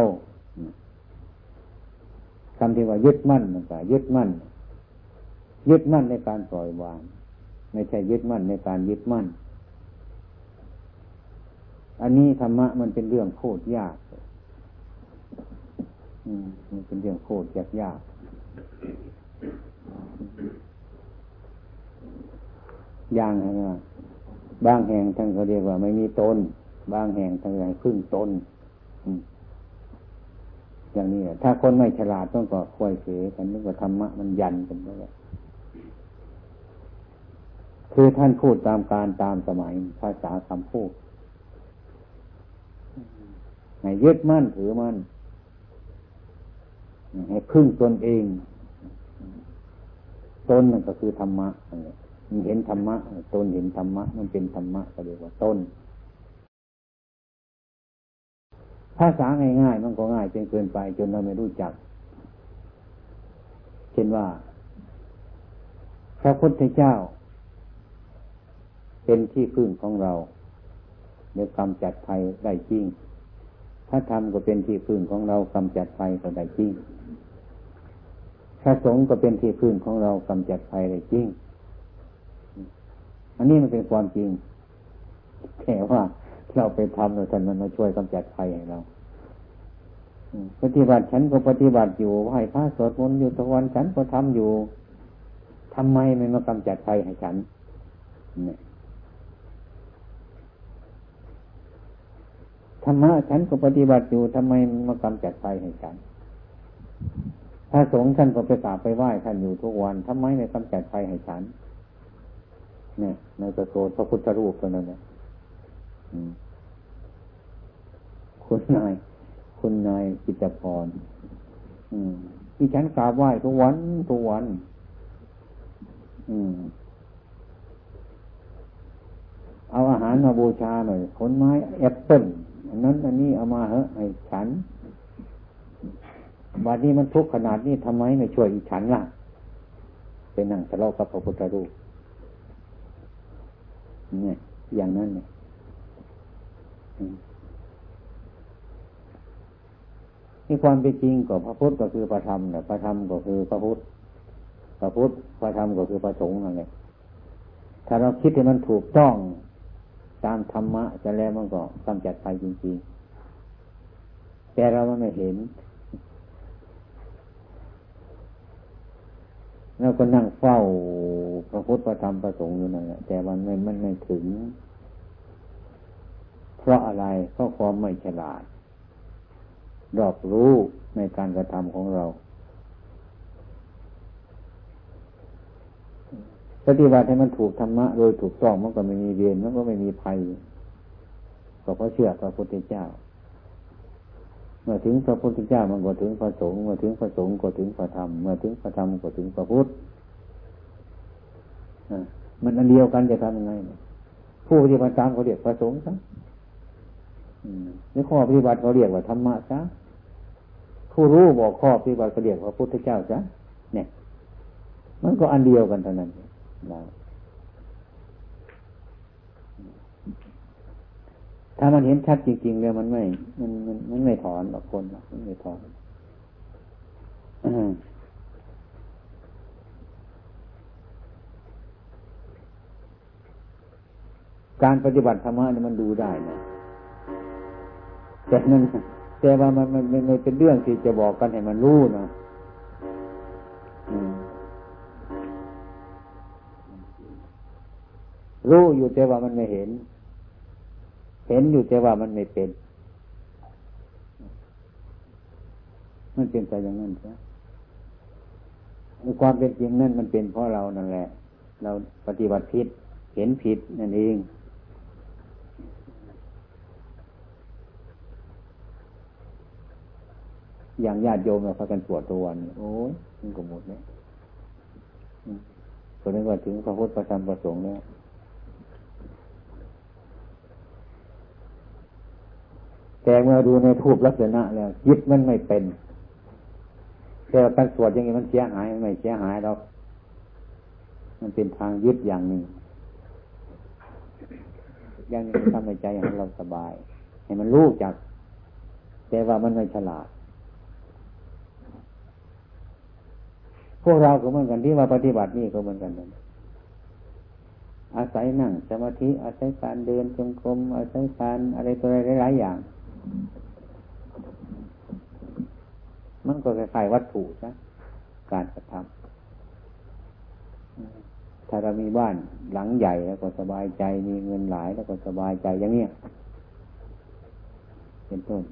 คำที่ว่ายึดมั่นมันก็ยึดมั่น ยึดมั่นในการปล่อยวาง ไม่ใช่ยึดมั่นในการยึดมั่น อันนี้ธรรมะมันเป็นเรื่องโคตรยากมันเป็นเรื่องโคตรยากยากอย่างไรบางแห่งท่านเขาเรียกว่า ไม่มีตน บางแห่งท่านเรียกพึ่งตนอย่างนี้ถ้าคนไม่ฉลาดต้องก็ควยเสกันนึกว่าธรรมะมันยันกันไปคือท่านพูดตามการตามสมัยภาษาคำพูด ให้ยึดมั่นถือมั่นให้พึ่งตนเอง ตนนั่นก็คือธรรมะมันเห็นธรรมะตนเห็นธรรมะ มันเป็นธรรมะก็เรียกว่าต้น ภาษาง่ายๆมันก็ง่ายจนเกินไปจนเราไม่รู้จัก เช่นว่า พระพุทธเจ้า เป็นที่พึ่งของเราในกำจัดภัยได้จริง พระธรรมก็เป็นที่พึ่งของเรากำจัดภัยก็ได้จริงพระสงฆ์ก็เป็นที่พึ่งของเรากำจัดภัยได้จริงอันนี้มันเป็นความจริงแค่ว่าเราไปทำเราท่านมันมาช่วยกำจัดภัยให้เราปฏิบัติฉันก็ปฏิบัติอยู่ไหว้พระสวดมนต์อยู่ทุกวันฉันก็ทำอยู่ทำไมไม่มากำจัดภัยให้ฉันเนี่ย ธรรมะฉันก็ปฏิบัติอยู่ทำไมมากำจัดไฟให้ฉันพระสงฆ์ท่านก็ไปกราบไปไหว้ท่านอยู่ทุกวันทำไมไม่กำจัดไฟให้ฉัน เนี่ยในกระโสพระพุทธรูปตัวนั้นเนี่ยคุณนายคุณนายกิจพรที่ฉันกราบไหว้ทุกวันทุกวัน อืม เอาอาหารมาบูชาหน่อยผลไม้แอปเปิ้ล อันนั้นอันนี้เอามาเหอะไอ้ฉันวันนี้มันทุกข์ขนาดนี้ทำไมไม่ช่วยอีฉันล่ะเป็นนั่งทะเลาะกับพระพุทธรูปเนี่ยอย่างนั้นเนี่ยนี่ความเป็นจริงก็พระพุทธก็คือพระธรรมเนี่ยพระธรรมก็คือพระพุทธพระพุทธพระธรรมก็คือพระสงฆ์นั่นแหละถ้าเราคิดให้มันถูกต้อง ตามธรรมะจะแล้วมันก็กำจัดไปจริงๆ แต่เราไม่เห็นเราก็นั่งเฝ้าพระพุทธพระธรรมพระสงฆ์อยู่นั่นแหละแต่มันไม่มันไม่ถึง เพราะอะไรเพราะความไม่ฉลาด รอบรู้ในการกระทำของเรา ปฏิบัติให้มันถูกธรรมะโดยถูกต้องมันก็ไม่มีเวรมันก็ไม่มีภัยก็เพราะเชื่อพระพุทธเจ้า เมื่อถึงพระพุทธเจ้ามันก็ถึงพระสงฆ์เมื่อถึงพระสงฆ์ก็ถึงพระธรรมเมื่อถึงพระธรรมก็ถึงพระพุทธมันอันเดียวกันจะทำยังไงผู้ปฏิบัติตามเขาเรียกพระสงฆ์ซะนี่ข้อปฏิบัติเขาเรียกว่าธรรมะซะผู้รู้บอกข้อปฏิบัติเขาเรียกว่าพระพุทธเจ้าซะเนี่ย มันก็อันเดียวกันเท่านั้น นะถ้ามันเห็นชัดจริงๆเลยมันไม่ มันมันมันไม่ถอนหรอกคนหรอกมันไม่ถอนการปฏิบัติธรรมะเนี่ยมันดูได้นะแต่นั้นแต่ว่ามันมันไม่เป็นเรื่องที่จะบอกกันให้มันรู้นะ รู้อยู่แต่ว่ามันไม่เห็น เห็นอยู่แต่ว่ามันไม่เป็น มันเป็นไปอย่างนั้นใช่ความเป็นจริงนั่นมันเป็นเพราะเรานั่นแหละ เราปฏิบัติผิด เห็นผิดนั่นเองอย่างญาติโยมเราพากันสวดตัววันโอ้ยมันก็หมดแล้วคนนี้ว่าถึงพระพุทธประธรรมประสงค์แล้ว แต่เมื่อดูในทูปลักษณะแล้วยึดมันไม่เป็น แต่การสวดอย่างนี้มันเสียหายไม่เสียหายเรามันเป็นทางยึดอย่างนึ่งอย่างนี้ทำให้ใจของเราสบาย ให้มันรู้จัก แต่ว่ามันไม่ฉลาด พวกเราก็เหมือนกันที่มาปฏิบัตินี่ก็เหมือนกันนอาศัยนั่งสมาธิอาศัยการเดินจงกรมอาศัยการอะไรตัวอะไรหลายอย่าง มันก็คล้ายๆวัตถุนะการกระทำถ้าเรามีบ้านหลังใหญ่แล้วก็สบายใจ มีเงินหลายแล้วก็สบายใจอย่างเนี้ยเป็นต้น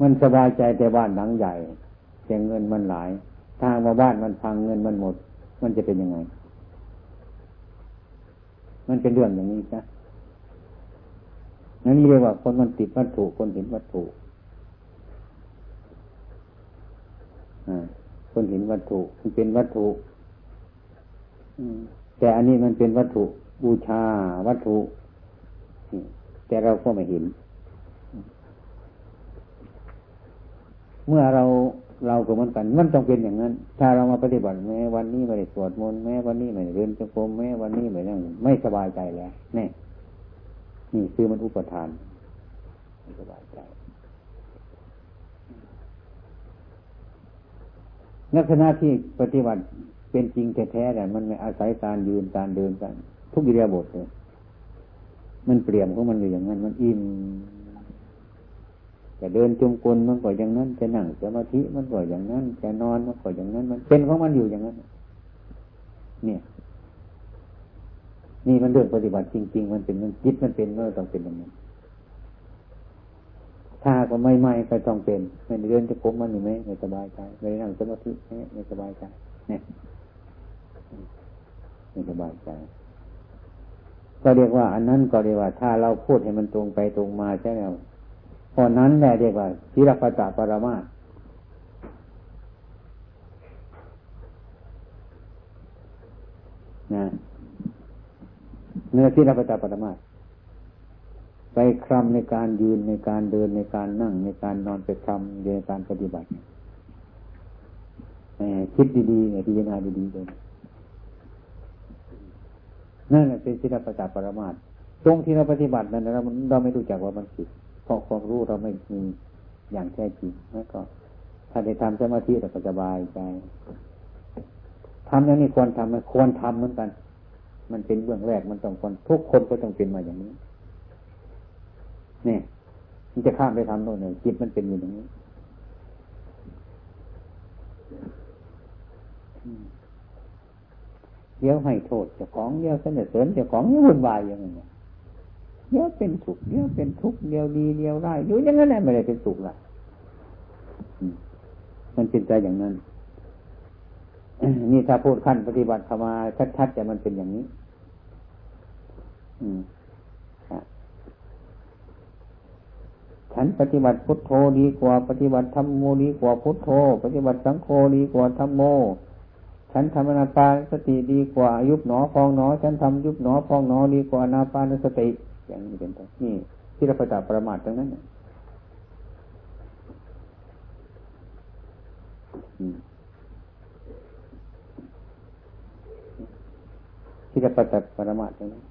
มันสบายใจแต่บ้านหลังใหญ่แต่เงินมันหลายถ้ามาบ้านมันพังเงินมันหมด มันจะเป็นยังไง มันเป็นเรื่องอย่างนี้ใช่นั่นเรียกว่าคนมันติดวัตถุคนเห็นวัตถุคนเห็นวัตถุมันเป็นวัตถุแต่อันนี้มันเป็นวัตถุบูชาวัตถุแต่เราก็ไม่เห็น เมื่อเรา เราก็เหมือนกัน มันต้องเป็นอย่างนั้น ถ้าเรามาปฏิบัติแม้วันนี้ไม่ได้สวดมนต์แม้วันนี้ไม่ได้เดินจงกรมแม้วันนี้ไม่นั่งไม่สบายใจแล้วแน่นี่คือมันอุปทานไม่สบายใจลักษณะที่ปฏิบัติเป็นจริงแท้ๆแต่มันไม่อาศัยการยืนการเดินกัน ทุกอิเดียบทเลยมันเปลี่ยนของมันอยู่อย่างนั้น มันอิ่ม จะเดินจมกลมันก็อย่างนั้น จะนั่งสมาธิมันก็อย่างนั้น จะนอนมันก็อย่างนั้น มันเป็นของมันอยู่อย่างนั้น เนี่ย นี่มันเรื่องปฏิบัติจริง ๆ มันเป็นมันจิตมันเป็นเมื่อต้องเป็นอย่างนั้นถ้าก็ไม่ไม่ก็ต้องเป็นไม่เดินจะพบมันหรือไม่ไม่สบายใจไม่นั่งสมาธิไม่สบายใจเนี่ยไม่สบายใจก็เรียกว่า อันนั้นก็เรียกว่า ถ้าเราพูดให้มันตรงไปตรงมาใช่ไหม พอนั้นแหละเรียกว่าศิลปะปรมานะเนื้อศิลปะปรมาไปคลำในการยืนในการเดินในการนั่ง ในการนอนไปคลำในการปฏิบัติคิดดีๆพิจารณาดีๆเลยนั่นแหละเป็นศิลปะปรมาตตรงที่เราปฏิบัตินั้นเราเราไม่รู้จักว่ามันผิด ราะความรู้เราไม่มีอย่างแท้จริงแล้วก็ ถ้าได้ทำสมาธิเราก็สบายใจทำอย่างนี้ควรทำมันควรทำเหมือนกัน มันเป็นเบื้องแรกมันต้องคนทุกคนก็ต้องเป็นมาอย่างนี้เนี่ยมันจะข้ามไปทำโน่นเนี่ยจิตมันเป็นอยู่อย่างนี้เดี๋ยวให้โทษเจ้าของเดี๋ยวเสนอเสริญเจ้าของเดี๋ยววุ่นวายอย่างนี้ เดี๋ยวเป็นสุขเดี๋ยวเป็นทุกข์เดี๋ยวดีเดี๋ยวร้ายอยู่อย่างนั้นแหละไม่ได้เป็นสุขละมันเป็นใจอย่างนั้นนี่ถ้าพูดขั้นปฏิบัติเข้ามาชัดๆแต่มันเป็นอย่างนี้ อืมฉันปฏิบัติพุทโธดีกว่าปฏิบัติธรรมโมดีกว่าพุทโธ ปฏิบัติสังโฆดีกว่าธรรมโม ฉันทำนาปานสติดีกว่ายุบหนอพองหนอ ฉันทำยุบหนอพองหนอดีกว่านาปานสติ อย่างนี้เป็นต้นนี่ที่เราประจับประมาทตรงนั้นที่เราประจับประมาทตรงนั้น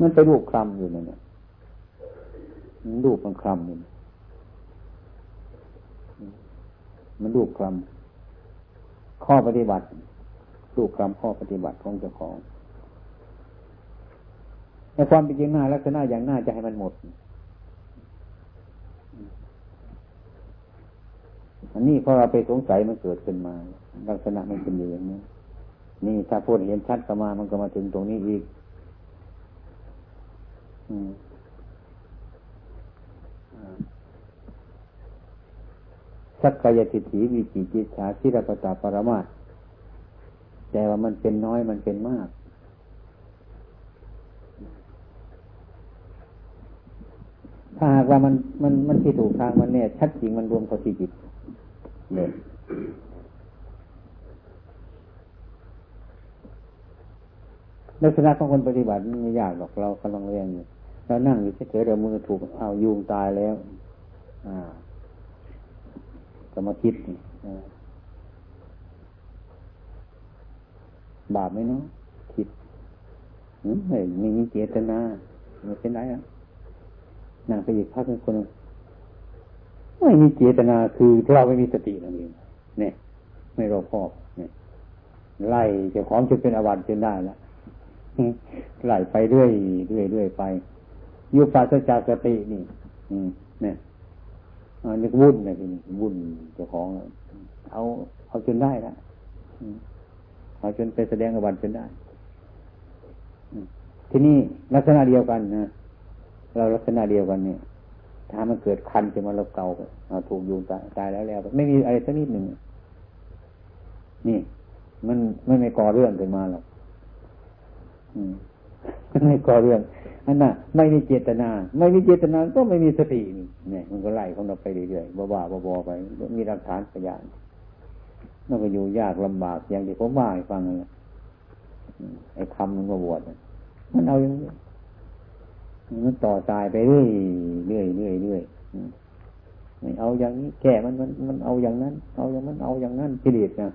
มันไปรูปคลำอยู่นั่นแหละรูปมันคลำอยู่มันลูกคลำข้อปฏิบัติ ลูกคลำข้อปฏิบัติของเจ้าของในความเป็นจริงหน้าลักษณะอย่างหน้าจะให้มันหมด อันนี้พอเราไปสงสัยมันเกิดขึ้นมา ลักษณะมันเป็นอย่างนี้นี่ถ้าพูดเห็นชัดก็มามันก็มาถึงตรงนี้อีกสักกายติถีวิจิจิตาชิรปตาปรมาต แต่ว่ามันเป็นน้อยมันเป็นมาก ถ้าหากว่ามันมันมันที่ถูกทางมันเนี่ย ชัดจริงมันรวมเข้าที่จิตเนี่ยลักษณะของคนปฏิบัติไม่ยากหรอกเรากำลังเรียนอยู่เรานั่งอยู่เฉยๆเรามือถูกเอายุงตายแล้ว อ่าก็มาคิด บาปไหมเนาะคิดไม่ไม่มีเจตนาไม่เป็นไรอะนั่งไปอีกพักหนึ่งคนไม่มีเจตนาคือเราไม่มีสตินั่นเองเนี่ย ไม่รอบคอบเนี่ยไล่จะของจะเป็นอาวัตจนได้ล้วไหลไปเรื่อยเรื่อยเรื่อยไปยุปาสจากสตินี่ อืมเนี่ยอันนี้วุ่นเลยทีนี้วุ่นเจ้าของ เอาเอาจนได้ละ เอาจนไปแสดงอวันจนได้ ที่นี่ลักษณะเดียวกันนะเราลักษณะเดียวกันเนี่ย ถ้ามันเกิดคันจะมาเราเกาเอาถูกยุงตายตายแล้วแล้ว ไม่มีอะไรสักนิดหนึ่งนี่ มันไม่ไม่ก่อเรื่องขึ้นมาหรอกไม่ก่อเรื่องอันน่ะ ไม่มีเจตนา ไม่มีเจตนาก็ไม่มีสตินี่เนี่ยมันก็ไล่ของเราไปเรื่อยๆบ้าๆบอๆไป มีหลักฐานพยาน มันก็อยู่ยากลำบากอย่างที่ผมว่าให้ฟังนั่นแหละไอ้คำมันก็บวชมันเอาอย่างนี้มันต่อตายไปเรื่อยเรื่อยเรื่อยเรื่อยไม่เอาอย่างนี้แก่มันมันมันเอาอย่างนั้น เอาอย่างนั้นเอาอย่างนั้นกิเลสนะ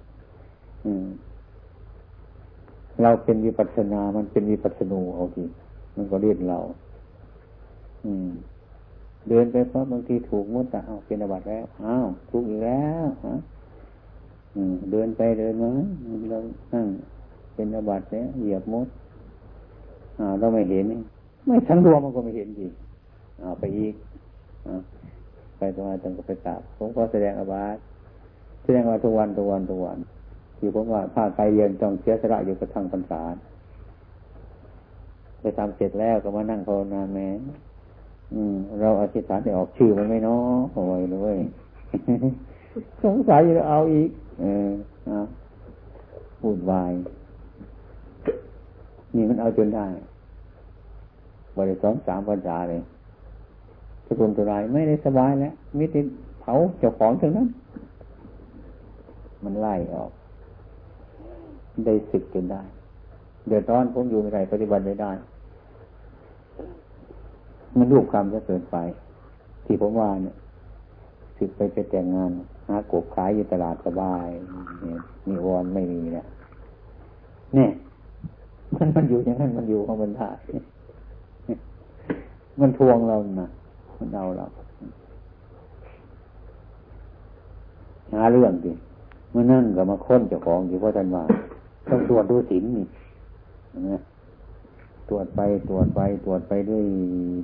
เราเป็นวิปัสสนา มันเป็นวิปัสสนูเอาทีมันก็เรียกเรา อืม เดินไปเพราะบางทีถูกมุดแต่เอาเป็นอวัตแล้วอ้าวถูกอีกแล้วฮะ เดินไปเดินมาเรานั่งเป็นอวัตแล้วเหยียบมดอ่าเราไม่เห็น ไม่ทั้งรวมมันก็ไม่เห็นดีอ่าไปอีกอ่าไปตรงนั้นตรงก็ไปกราบผมก็แสดงอวัตแสดงว่าทุกวันทุกวันทุกวันคือผมว่าถ้าไปเรียนต้องเสียสละอยู่กระทั่งพรรษาไปทำเสร็จแล้วก็มานั่งภาวนาแม้อืมเราอธิษฐานจะออกชื่อมันไม่น้อโอ้ยเลยสงสัยจะเอาอีก เออเอาพูดวาย นี่มันเอาจนได้บริสองสามพรรษาเลยทุกคนตัวไรไม่ได้สบายแล้วมิติเผาเจ้าของถึงนั้น มันไล่ออก ได้สึกจนได้ เดือดร้อนผมอยู่ไม่ได้ปฏิบัติไม่ได้ มันรูปคำจะเกินไป ที่ผมว่าเนี่ยสึกไปไปแต่งงาน หากบขายอยู่ตลาดสบายเนี่ยมีวอนไม่มีเนี่ยเนี่ยมันมันอยู่อย่างนั้นมันอยู่ของมันถ่ามันทวงเรานะมันเอาเราหาเรื่องดิมานั่งก็มาค้นเจ้าของอยู่เพราะท่านว่าต้องตรวจดูสินนี่นะตรวจไปตรวจไปตรวจไปเรื่อย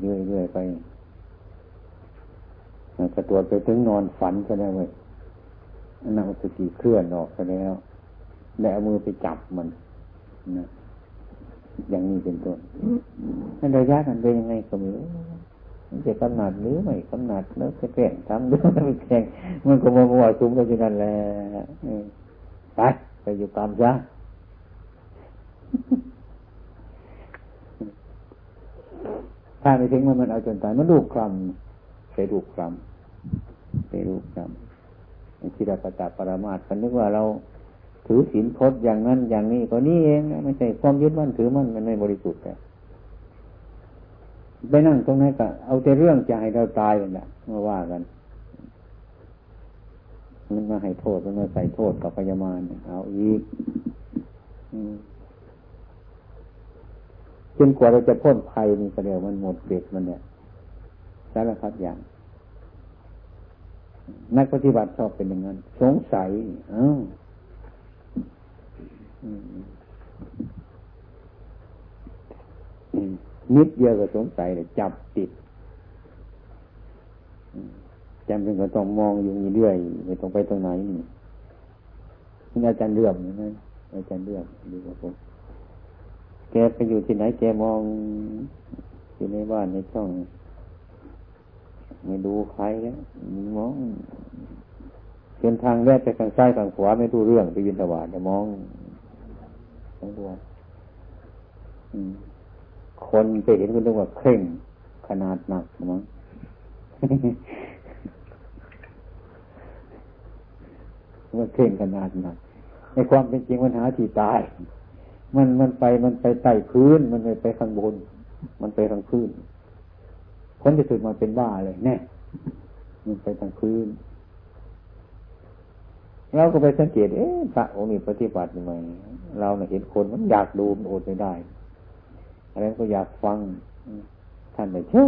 เรื่อยเรื่อยไปก็ตรวจไปถึงนอนฝันก็ได้เว้ย นั่งสติเคลื่อนออกไปแล้วแล้วเอามือไปจับมันนะอย่างนี้เป็นต้นนั่นระยะนั้นเป็นยังไงก็ไม่รู้มันจะกำหนัดหรือไม่กำหนัดแล้วจะแข่งทำหรือไม่แข่งมันก็มาว่าซุ้มกันอย่างนั้นแหละไปไปอยู่ตามซะถ้าไม่ถึงมันมันเอาจนตายมันลูกคลำไปลูกคลำไปลูกคลำ ที่เราประจับปรามาตกันนึกว่าเราถือศีลพจน์อย่างนั้นอย่างนี้ก็นี่เองไม่ใช่ความยึดมั่นถือมั่นมันไม่บริสุทธิ์แต่ไปนั่งตรงนั้นก็เอาแต่เรื่องจะให้เราตายกันละมาว่ากัน มันมาให้โทษมันมาใส่โทษกับพยามารเอาอีกจนกว่าเราจะพ้นภัยนี่ก็เดียวมันหมดเด็ดมันเนี่ยสารพัดอย่าง นักปฏิบัติชอบเป็นอย่างนั้น สงสัยอ้าวนิดเดียวก็สงสัยเลยจับติดจำเป็นก็ต้องมองอยู่นี่เรื่อยไม่ต้องไปตรงไหนนี่นี่อาจารย์เลื่อมนะอาจารย์เลื่อมดูว่าผมแกไปอยู่ที่ไหนแกมองอยู่ในบ้านในช่อง ไม่ดูใครแล้วมองเส้นทางแวะไปทางซ้ายทางขวาไม่ดูเรื่องไปวินตวาดจะมองทั้งตัวคนไปเห็นก็เรียกว่าเคร่งขนาดหนักมั้งว่าเคร่งขนาดหนักในความเป็นจริงมันหาที่ตาย มันมันไปมันไปไต่พื้น มันไปไปข้างบน มันไปทางพื้น คนที่สุดมันเป็นบ้าเลยแน่มันไปทางพื้นเราก็ไปสังเกต เอ๊ะพระองค์นี้ปฏิบัติยังไงเราเห็นคนมันอยากดูมันอดไม่ได้อะไรก็อยากฟังท่านไปเช่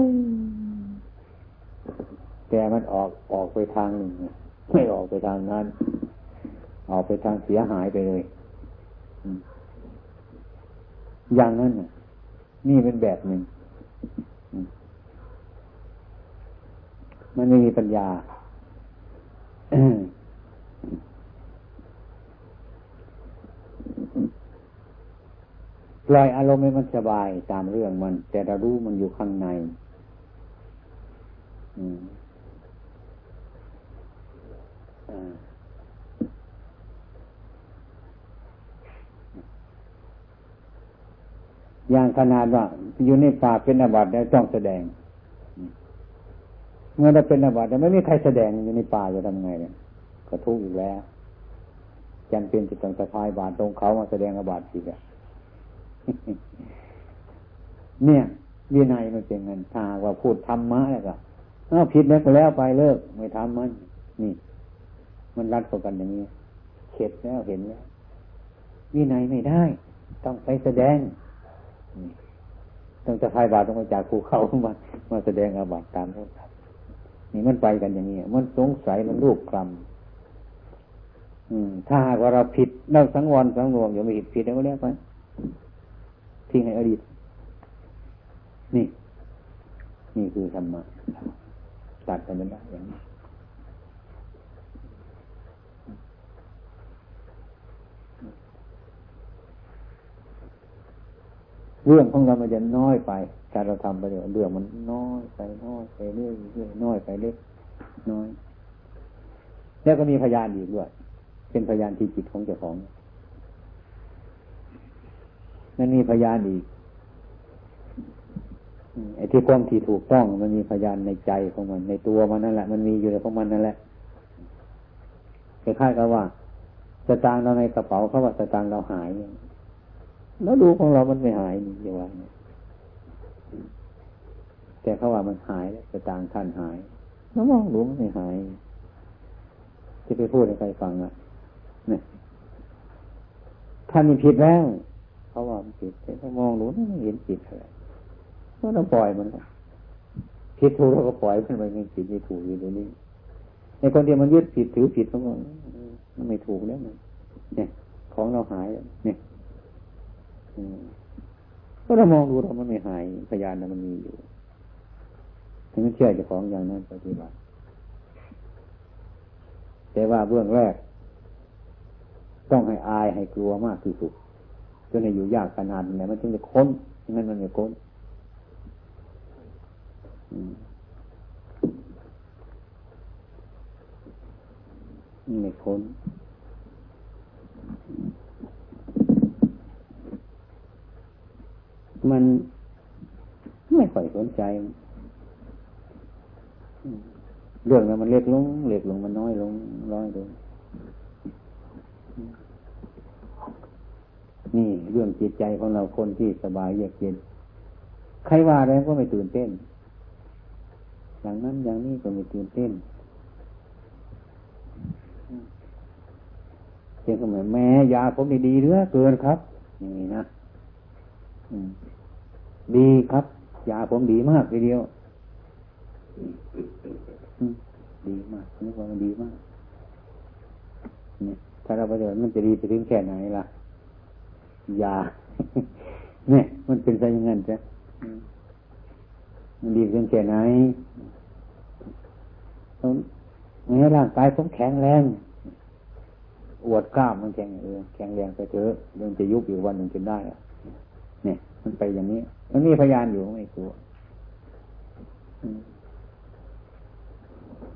แต่มันออกออกไปทางหนึ่งไม่ออกไปทางนั้น ออกไปทางเสียหายไปเลยอย่างนั้นนี่เป็นแบบหนึ่ง มันไม่มีปัญญาปล่อยอารมณ์ให้มันสบายตามเรื่องมัน แต่เรารู้มันอยู่ข้างในอย่างขนาดว่า อยู่ในป่าเป็นอาบัติแล้วต้องแสดง เมื่อเราเป็นอาบัติแล้วไม่มีใครแสดงอยู่ในป่าจะทำไงเนี่ยก็ทุกข์อีกแล้วจำเป็นจะต้องสะพายบาตรตรงเขามาแสดงอาบัติอีกอะเนี่ยวินัยมันเป็นเงินถ้าว่าพูดธรรมะแล้วก็เอาผิดแล้วก็แล้วไปเลิกไม่ทำมัน นี่ มันรัดต่อกันอย่างนี้เข็ดแล้วเห็นแล้ววินัยไม่ได้ ต้องไปแสดงต้องจะพายบาตรต้องมาจากภูเขามามาแสดงอาบัติตามนั้น นี่มันไปกันอย่างนี้มันสงสัยมันรูปคลำถ้าหากว่าเราผิดเราสังวรสังรวมอย่าไม่ผิดผิดแล้วก็แล้วไปทิ้งให้อดีต นี่ นี่คือธรรมะตัดกันไม่ได้อย่างนี้เรื่องของเรามันจะน้อยไป การเราทำไปเดี๋ยวเรื่องมันน้อยไปน้อยไปเรื่อยเรื่อยน้อยไปเล็กน้อย แล้วก็มีพยานอีกด้วย เป็นพยานที่จิตของเจ้าของมันมีพยานอีกไอ้ที่ความที่ถูกต้องมันมีพยานในใจของมัน ในตัวมันนั่นแหละ มันมีอยู่ในของมันนั่นแหละคล้ายๆกับว่าสตางค์เราในกระเป๋าเขาว่าสตางค์เราหายแล้วดูของเรามันไม่หายนี่อย่างว่า แต่เขาว่ามันหายแล้วสตางท่านหายแล้วมองดูมันไม่หาย จะไปพูดให้ใครฟังอะเนี่ยท่านมีผิดแล้วเขาว่ามันผิดแต่ถ้ามองดูไม่เห็นผิดอะไรก็ต้องปล่อยมันผิดถูกเราก็ปล่อยมันไปไม่ผิดไม่ถูกอยู่ตรงนี้ในคนเดียวมันยึดผิดถือผิดเขาก็มันไม่ถูกแล้วมันเนี่ย ของเราหายเนี่ยก็เรามองดูเรามันไม่หายพยานมันมีอยู่ ถึงเชื่อเจ้าของอย่างนั้นปฏิบัติ แต่ว่าเบื้องแรก ต้องให้อายให้กลัวมากที่สุดจนให้อยู่ยากขนาดไหนมันจึงจะค้นงั้นมันไม่ค้นไม่ค้นมันไม่ค่อยสนใจ เรื่องนั้นมันเล็กลงเล็กลงมันน้อยลงน้อยลงนี่เรื่องจิตใจของเราคนที่สบายเยือกเย็นใครว่าอะไรก็ไม่ตื่นเต้น อย่างนั้นอย่างนี้ก็ไม่ตื่นเต้นเช่นสมัยแม่ยาผมดีดีเรือเกินครับนี่นะดีครับ ยาผมดีมากทีเดียว ดีมากนึกว่ามันดีมากเนี่ยถ้าเราปฏิบัติมันจะดีไปถึงแค่ไหนล่ะยาเนี่ย มันเป็นไปอย่างนั้นจ้ะมันดีเพียงแค่ไหนต้องให้ร่างกายผมแข็งแรง อวดกล้ามมันแข็งเออแข็งแรงไปเถอะเรื่องจะยุบอยู่วันหนึ่งจนได้เนี่ย มันไปอย่างนี้ มันมีพยานอยู่ไม่กลัว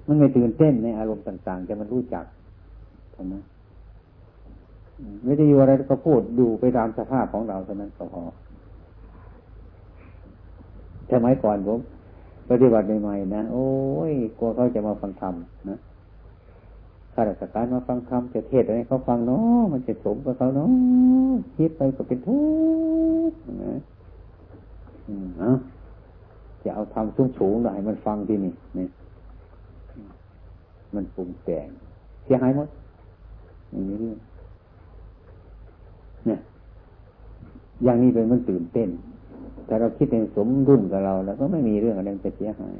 มันไม่ตื่นเต้นในอารมณ์ต่าง ๆ แต่มันรู้จักใช่ไหมไม่ได้อยู่อะไรก็พูดดูไปตามสภาพของเราเท่านั้นก็พอสมัยก่อนผมปฏิบัติใหม่ๆนะโอ้ยกลัวเขาจะมาฟังธรรมนะข้าราชการมาฟังธรรมจะเทศอะไรเขาฟังเนาะมันจะสมกับเขาเนาะคิดไปก็เป็นทุกข์นะอืมนะจะเอาทำสูงสูงหน่อยมันฟังที่นี่เนี่ย มันปรุงแต่งเสียหายหมดอย่างนี้เรื่องเนี่ยอย่างนี้เป็นมันตื่นเต้น แต่เราคิดในสมดุลกับเรา แล้วก็ไม่มีเรื่องอะไรจะเสียหาย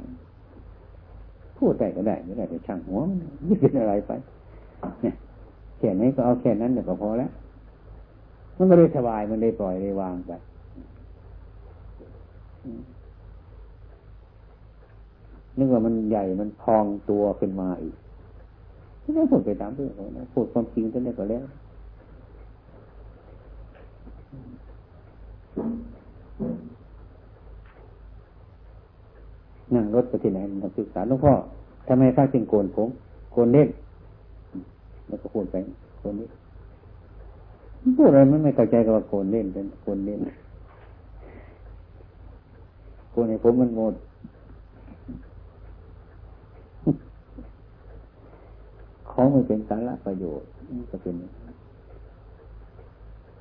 พูดได้ก็ได้ไม่ได้ก็ช่างหัวมันไม่เป็นอะไรไป เนี่ยแค่นี้ก็เอาแค่นั้นเดี๋ยวก็พอแล้ว มันก็ได้สบายมันได้ปล่อยได้วางไปนึกว่ามันใหญ่มันพองตัวขึ้นมาอีก ไม่พูดไปตามเรื่องนะพูดความจริงกันได้ก็แล้วนั่งรถไปที่ไหนนักศึกษาหลวงพ่อทำไมพระจึงโกนผมโกนเล่นแล้วก็พูดไปโกนนี้พูดอะไรมันไม่เข้าใจกับว่าโกนเล่นเป็นโกนเล่นโกนให้ผมมันหมด ของมันเป็นสาระประโยชน์ก็เป็น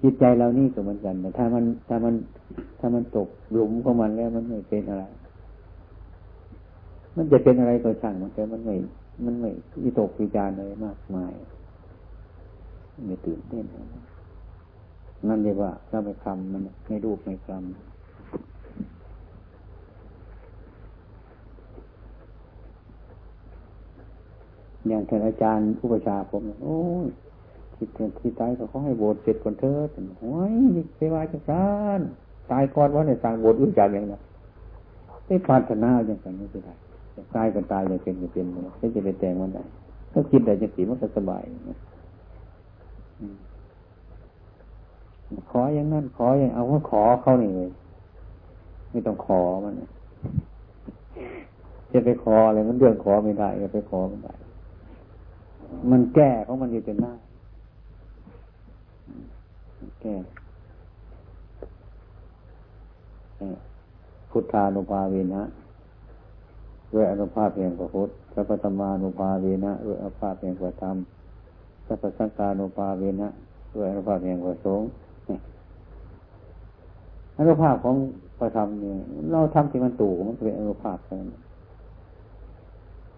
จิตใจเรานี่ก็เหมือนกันแต่ถ้ามันถ้ามัน ถ้ามันตกหลุมของมันแล้วมันไม่เป็นอะไร มันจะเป็นอะไรก็ช่างมันแต่มันไม่ มันไม่วิตกวิจารอะไรมากมายไม่ตื่นเต้นนั่นเรียกว่าถ้าไม่คำมันไม่รูปไม่คำ อย่างท่านอาจารย์ผู้ประชาผม โอ้ยคิดถึงที่ตายก็เขาให้โบสถ์เสร็จก่อนเถิดโอ้ยเสวาจังการตายก่อนว่าในสร้างโบสถ์อื่นจากอย่างนั้นไม่ปรารถนาอย่างนั้นไม่ได้ตายกันตายเลยเป็นก็เป็นเลยไม่จะไปแต่งมันได้ก็คิดได้จะสีมันก็สบายขออย่างนั้นขออย่างเอาว่าขอเขานี่เลยไม่ต้องขอมันจะไปขออะไรมันเรื่องขอไม่ได้จะไปขอไม่ได้ มันแก้ของมันอยู่จนหน้าแก้พุทธานุภาเวนะด้วยอนุภาพแห่งพระพุทธสัพพตมานุภาเวนะด้วยอนุภาพแห่งพระธรรมสัพพสังกานุภาเวนะด้วยอนุภาพแห่งพระสงฆ์อนุภาพของพระธรรมเนี่ยเราทำที่มันถูกมันเป็นอนุภาพกัน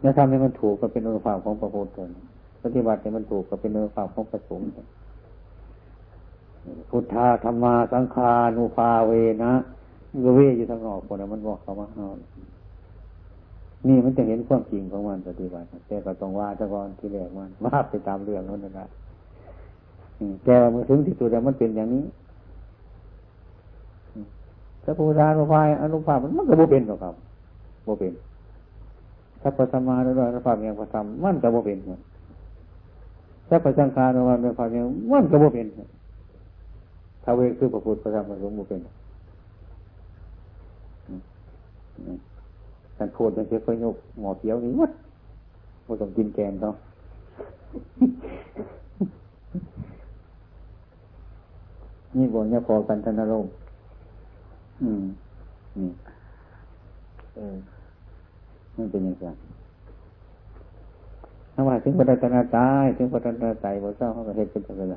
แล้วทำให้มันถูกก็เป็นอนุภาพของพระพุทธ ปฏิบัติให้มันถูกก็เป็นอนุภาพของพระสงฆ์พุทธาธรรมาสังขานุภาเวนะก็เวอยู่ทางนอกคนมันบอกเขาว่าเอานี่มันจะเห็นความจริงของมันปฏิบัติแต่ก็ต้องว่าตะกอนที่แรกมันว่าไปตามเรื่องนั้นนะแต่เมื่อถึงที่สุดแล้วมันเป็นอย่างนี้ถ้าพุทธานุภาอนุภาพมันมันก็บ่เป็นหรอกครับบ่เป็นถ้าปฐมาด้วยอนุภาพอย่างพระธรรมมันก็บ่เป็น ถ้าประจังการอนุภาพอย่างพระธรรมมันก็บ่เป็นถ้าเวคือพระพุทธพระธรรมพระสงฆ์บ่เป็นการพูดมันเสียค่อยยกหมอเกี้ยวนี้วัดเราต้องกินแกงเขานี่บนเนี่ยพอกันธนารมอืมนี่เออมันเป็นยังไง ถ้าว่าถึงปัตนาตายถึงปัตนาตายบ่เศร้าเขาก็เห็นเป็นจังไง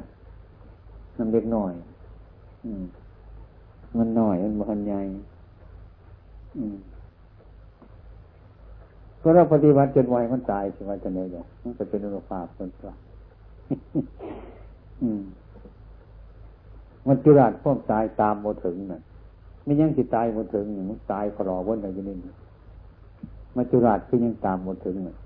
น้ำเล็กหน่อย อืมมันหน่อยมันบานใหญ่อืมก็เราปฏิบัติจนวัยมันตายใช่ไหมจะเนี่ยอย่างมันจะเป็นอนุภาพคนกลามันจุราชพ่อมตายตามโมถึงน่ะไม่ยังสิตายโมถึงมันตายพรอวนอะไรอย่างนี้มันจุราชคือยังตามโมถึงน่ะ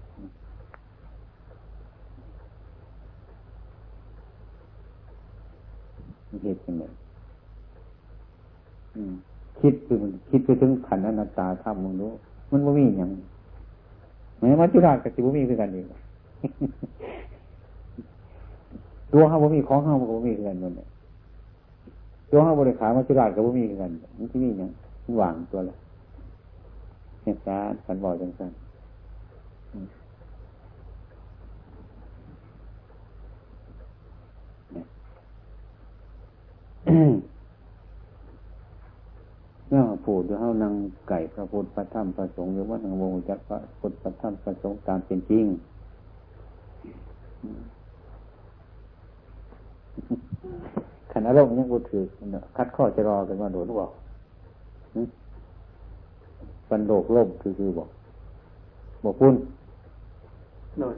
เหตุยังไงคิดคือคิดไปถึงขันอนัตตาธรรมมึงรู้มันไม่มีอย่างแม้มัจจุราชกับจิบุมีคือกันเองตัวห้าบ่มีของห้าบ่มีคือกันมันตัวห้าบริขารมัจจุราชกับบ่มีคือกันมันที่นี่อย่างมันวางตัวละเหตุการณ์กันบอกจังสันเนี่ยพูดเฮานังไก่พระพุทธพระธรรมพระสงฆ์หรือว่านังวงจักพระพุทธพระธรรมพระสงฆ์ตามเป็นจริงขันอารมณ์ยังบูถือคัดข้อจะรอกันมาโดนหรือเปล่าปันโลกล่มคือคือบอก บอกพุ่นโดด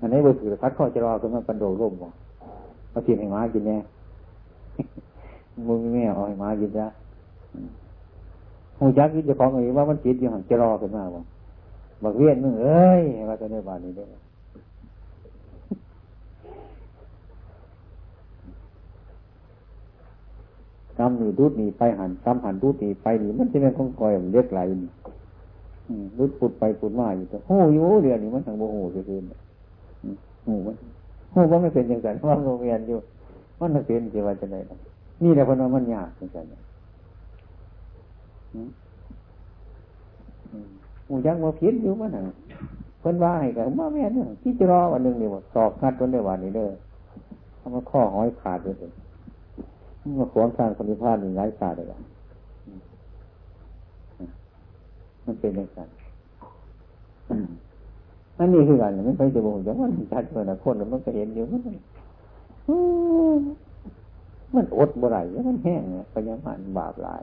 อันนี้บูถือคัดข้อจะรอกันมาปันโลกล่มบอก เอาเสียงให้ม้ากินแน่มึงแม่เอาให้ม้ากินจ้ะหูจักคิดจะของเองว่ามันจิตอยู่หันจะรอกันมาบอกบอกเวียนมึงเอ้ยว่าจะได้บานนี้ได้กำหนีดูดหนีไปหันกำหันดูดนี่ไปหนีมันจะเป็นของคอยมันเรียกไหลนี่ดูดปุดไปปุดมาอยู่แตัวโอ้ยเดี๋ยวนี้มันทางโมโหเกินโอ้มัน โอ้ว่าไม่เป็นอย่างไรว่าโรงเรียนอยู่ มันนักเรียนจะว่าจะได้นี่แหละคนว่ามันยากเหมือนกันหูยังมาพิษอยู่มันหนังเพิ่นว่าให้กับมาแม่เนี่ยที่จะรอวันหนึ่งเนี่ยสอบคัดต้นได้วันนี้เด้อทำมาข้อห้อยขาดเลยมาขวางทางสมิพานหนึ่งไร้ศาสตร์เลยมันเป็นอย่างนั้น อันนี้คือกันไม่ไปจะบอกอย่างว่าชัดเลยนะคนมันก็เห็นอยู่มันมันอดบ่ไรมันแห้งพยามันบาปลาย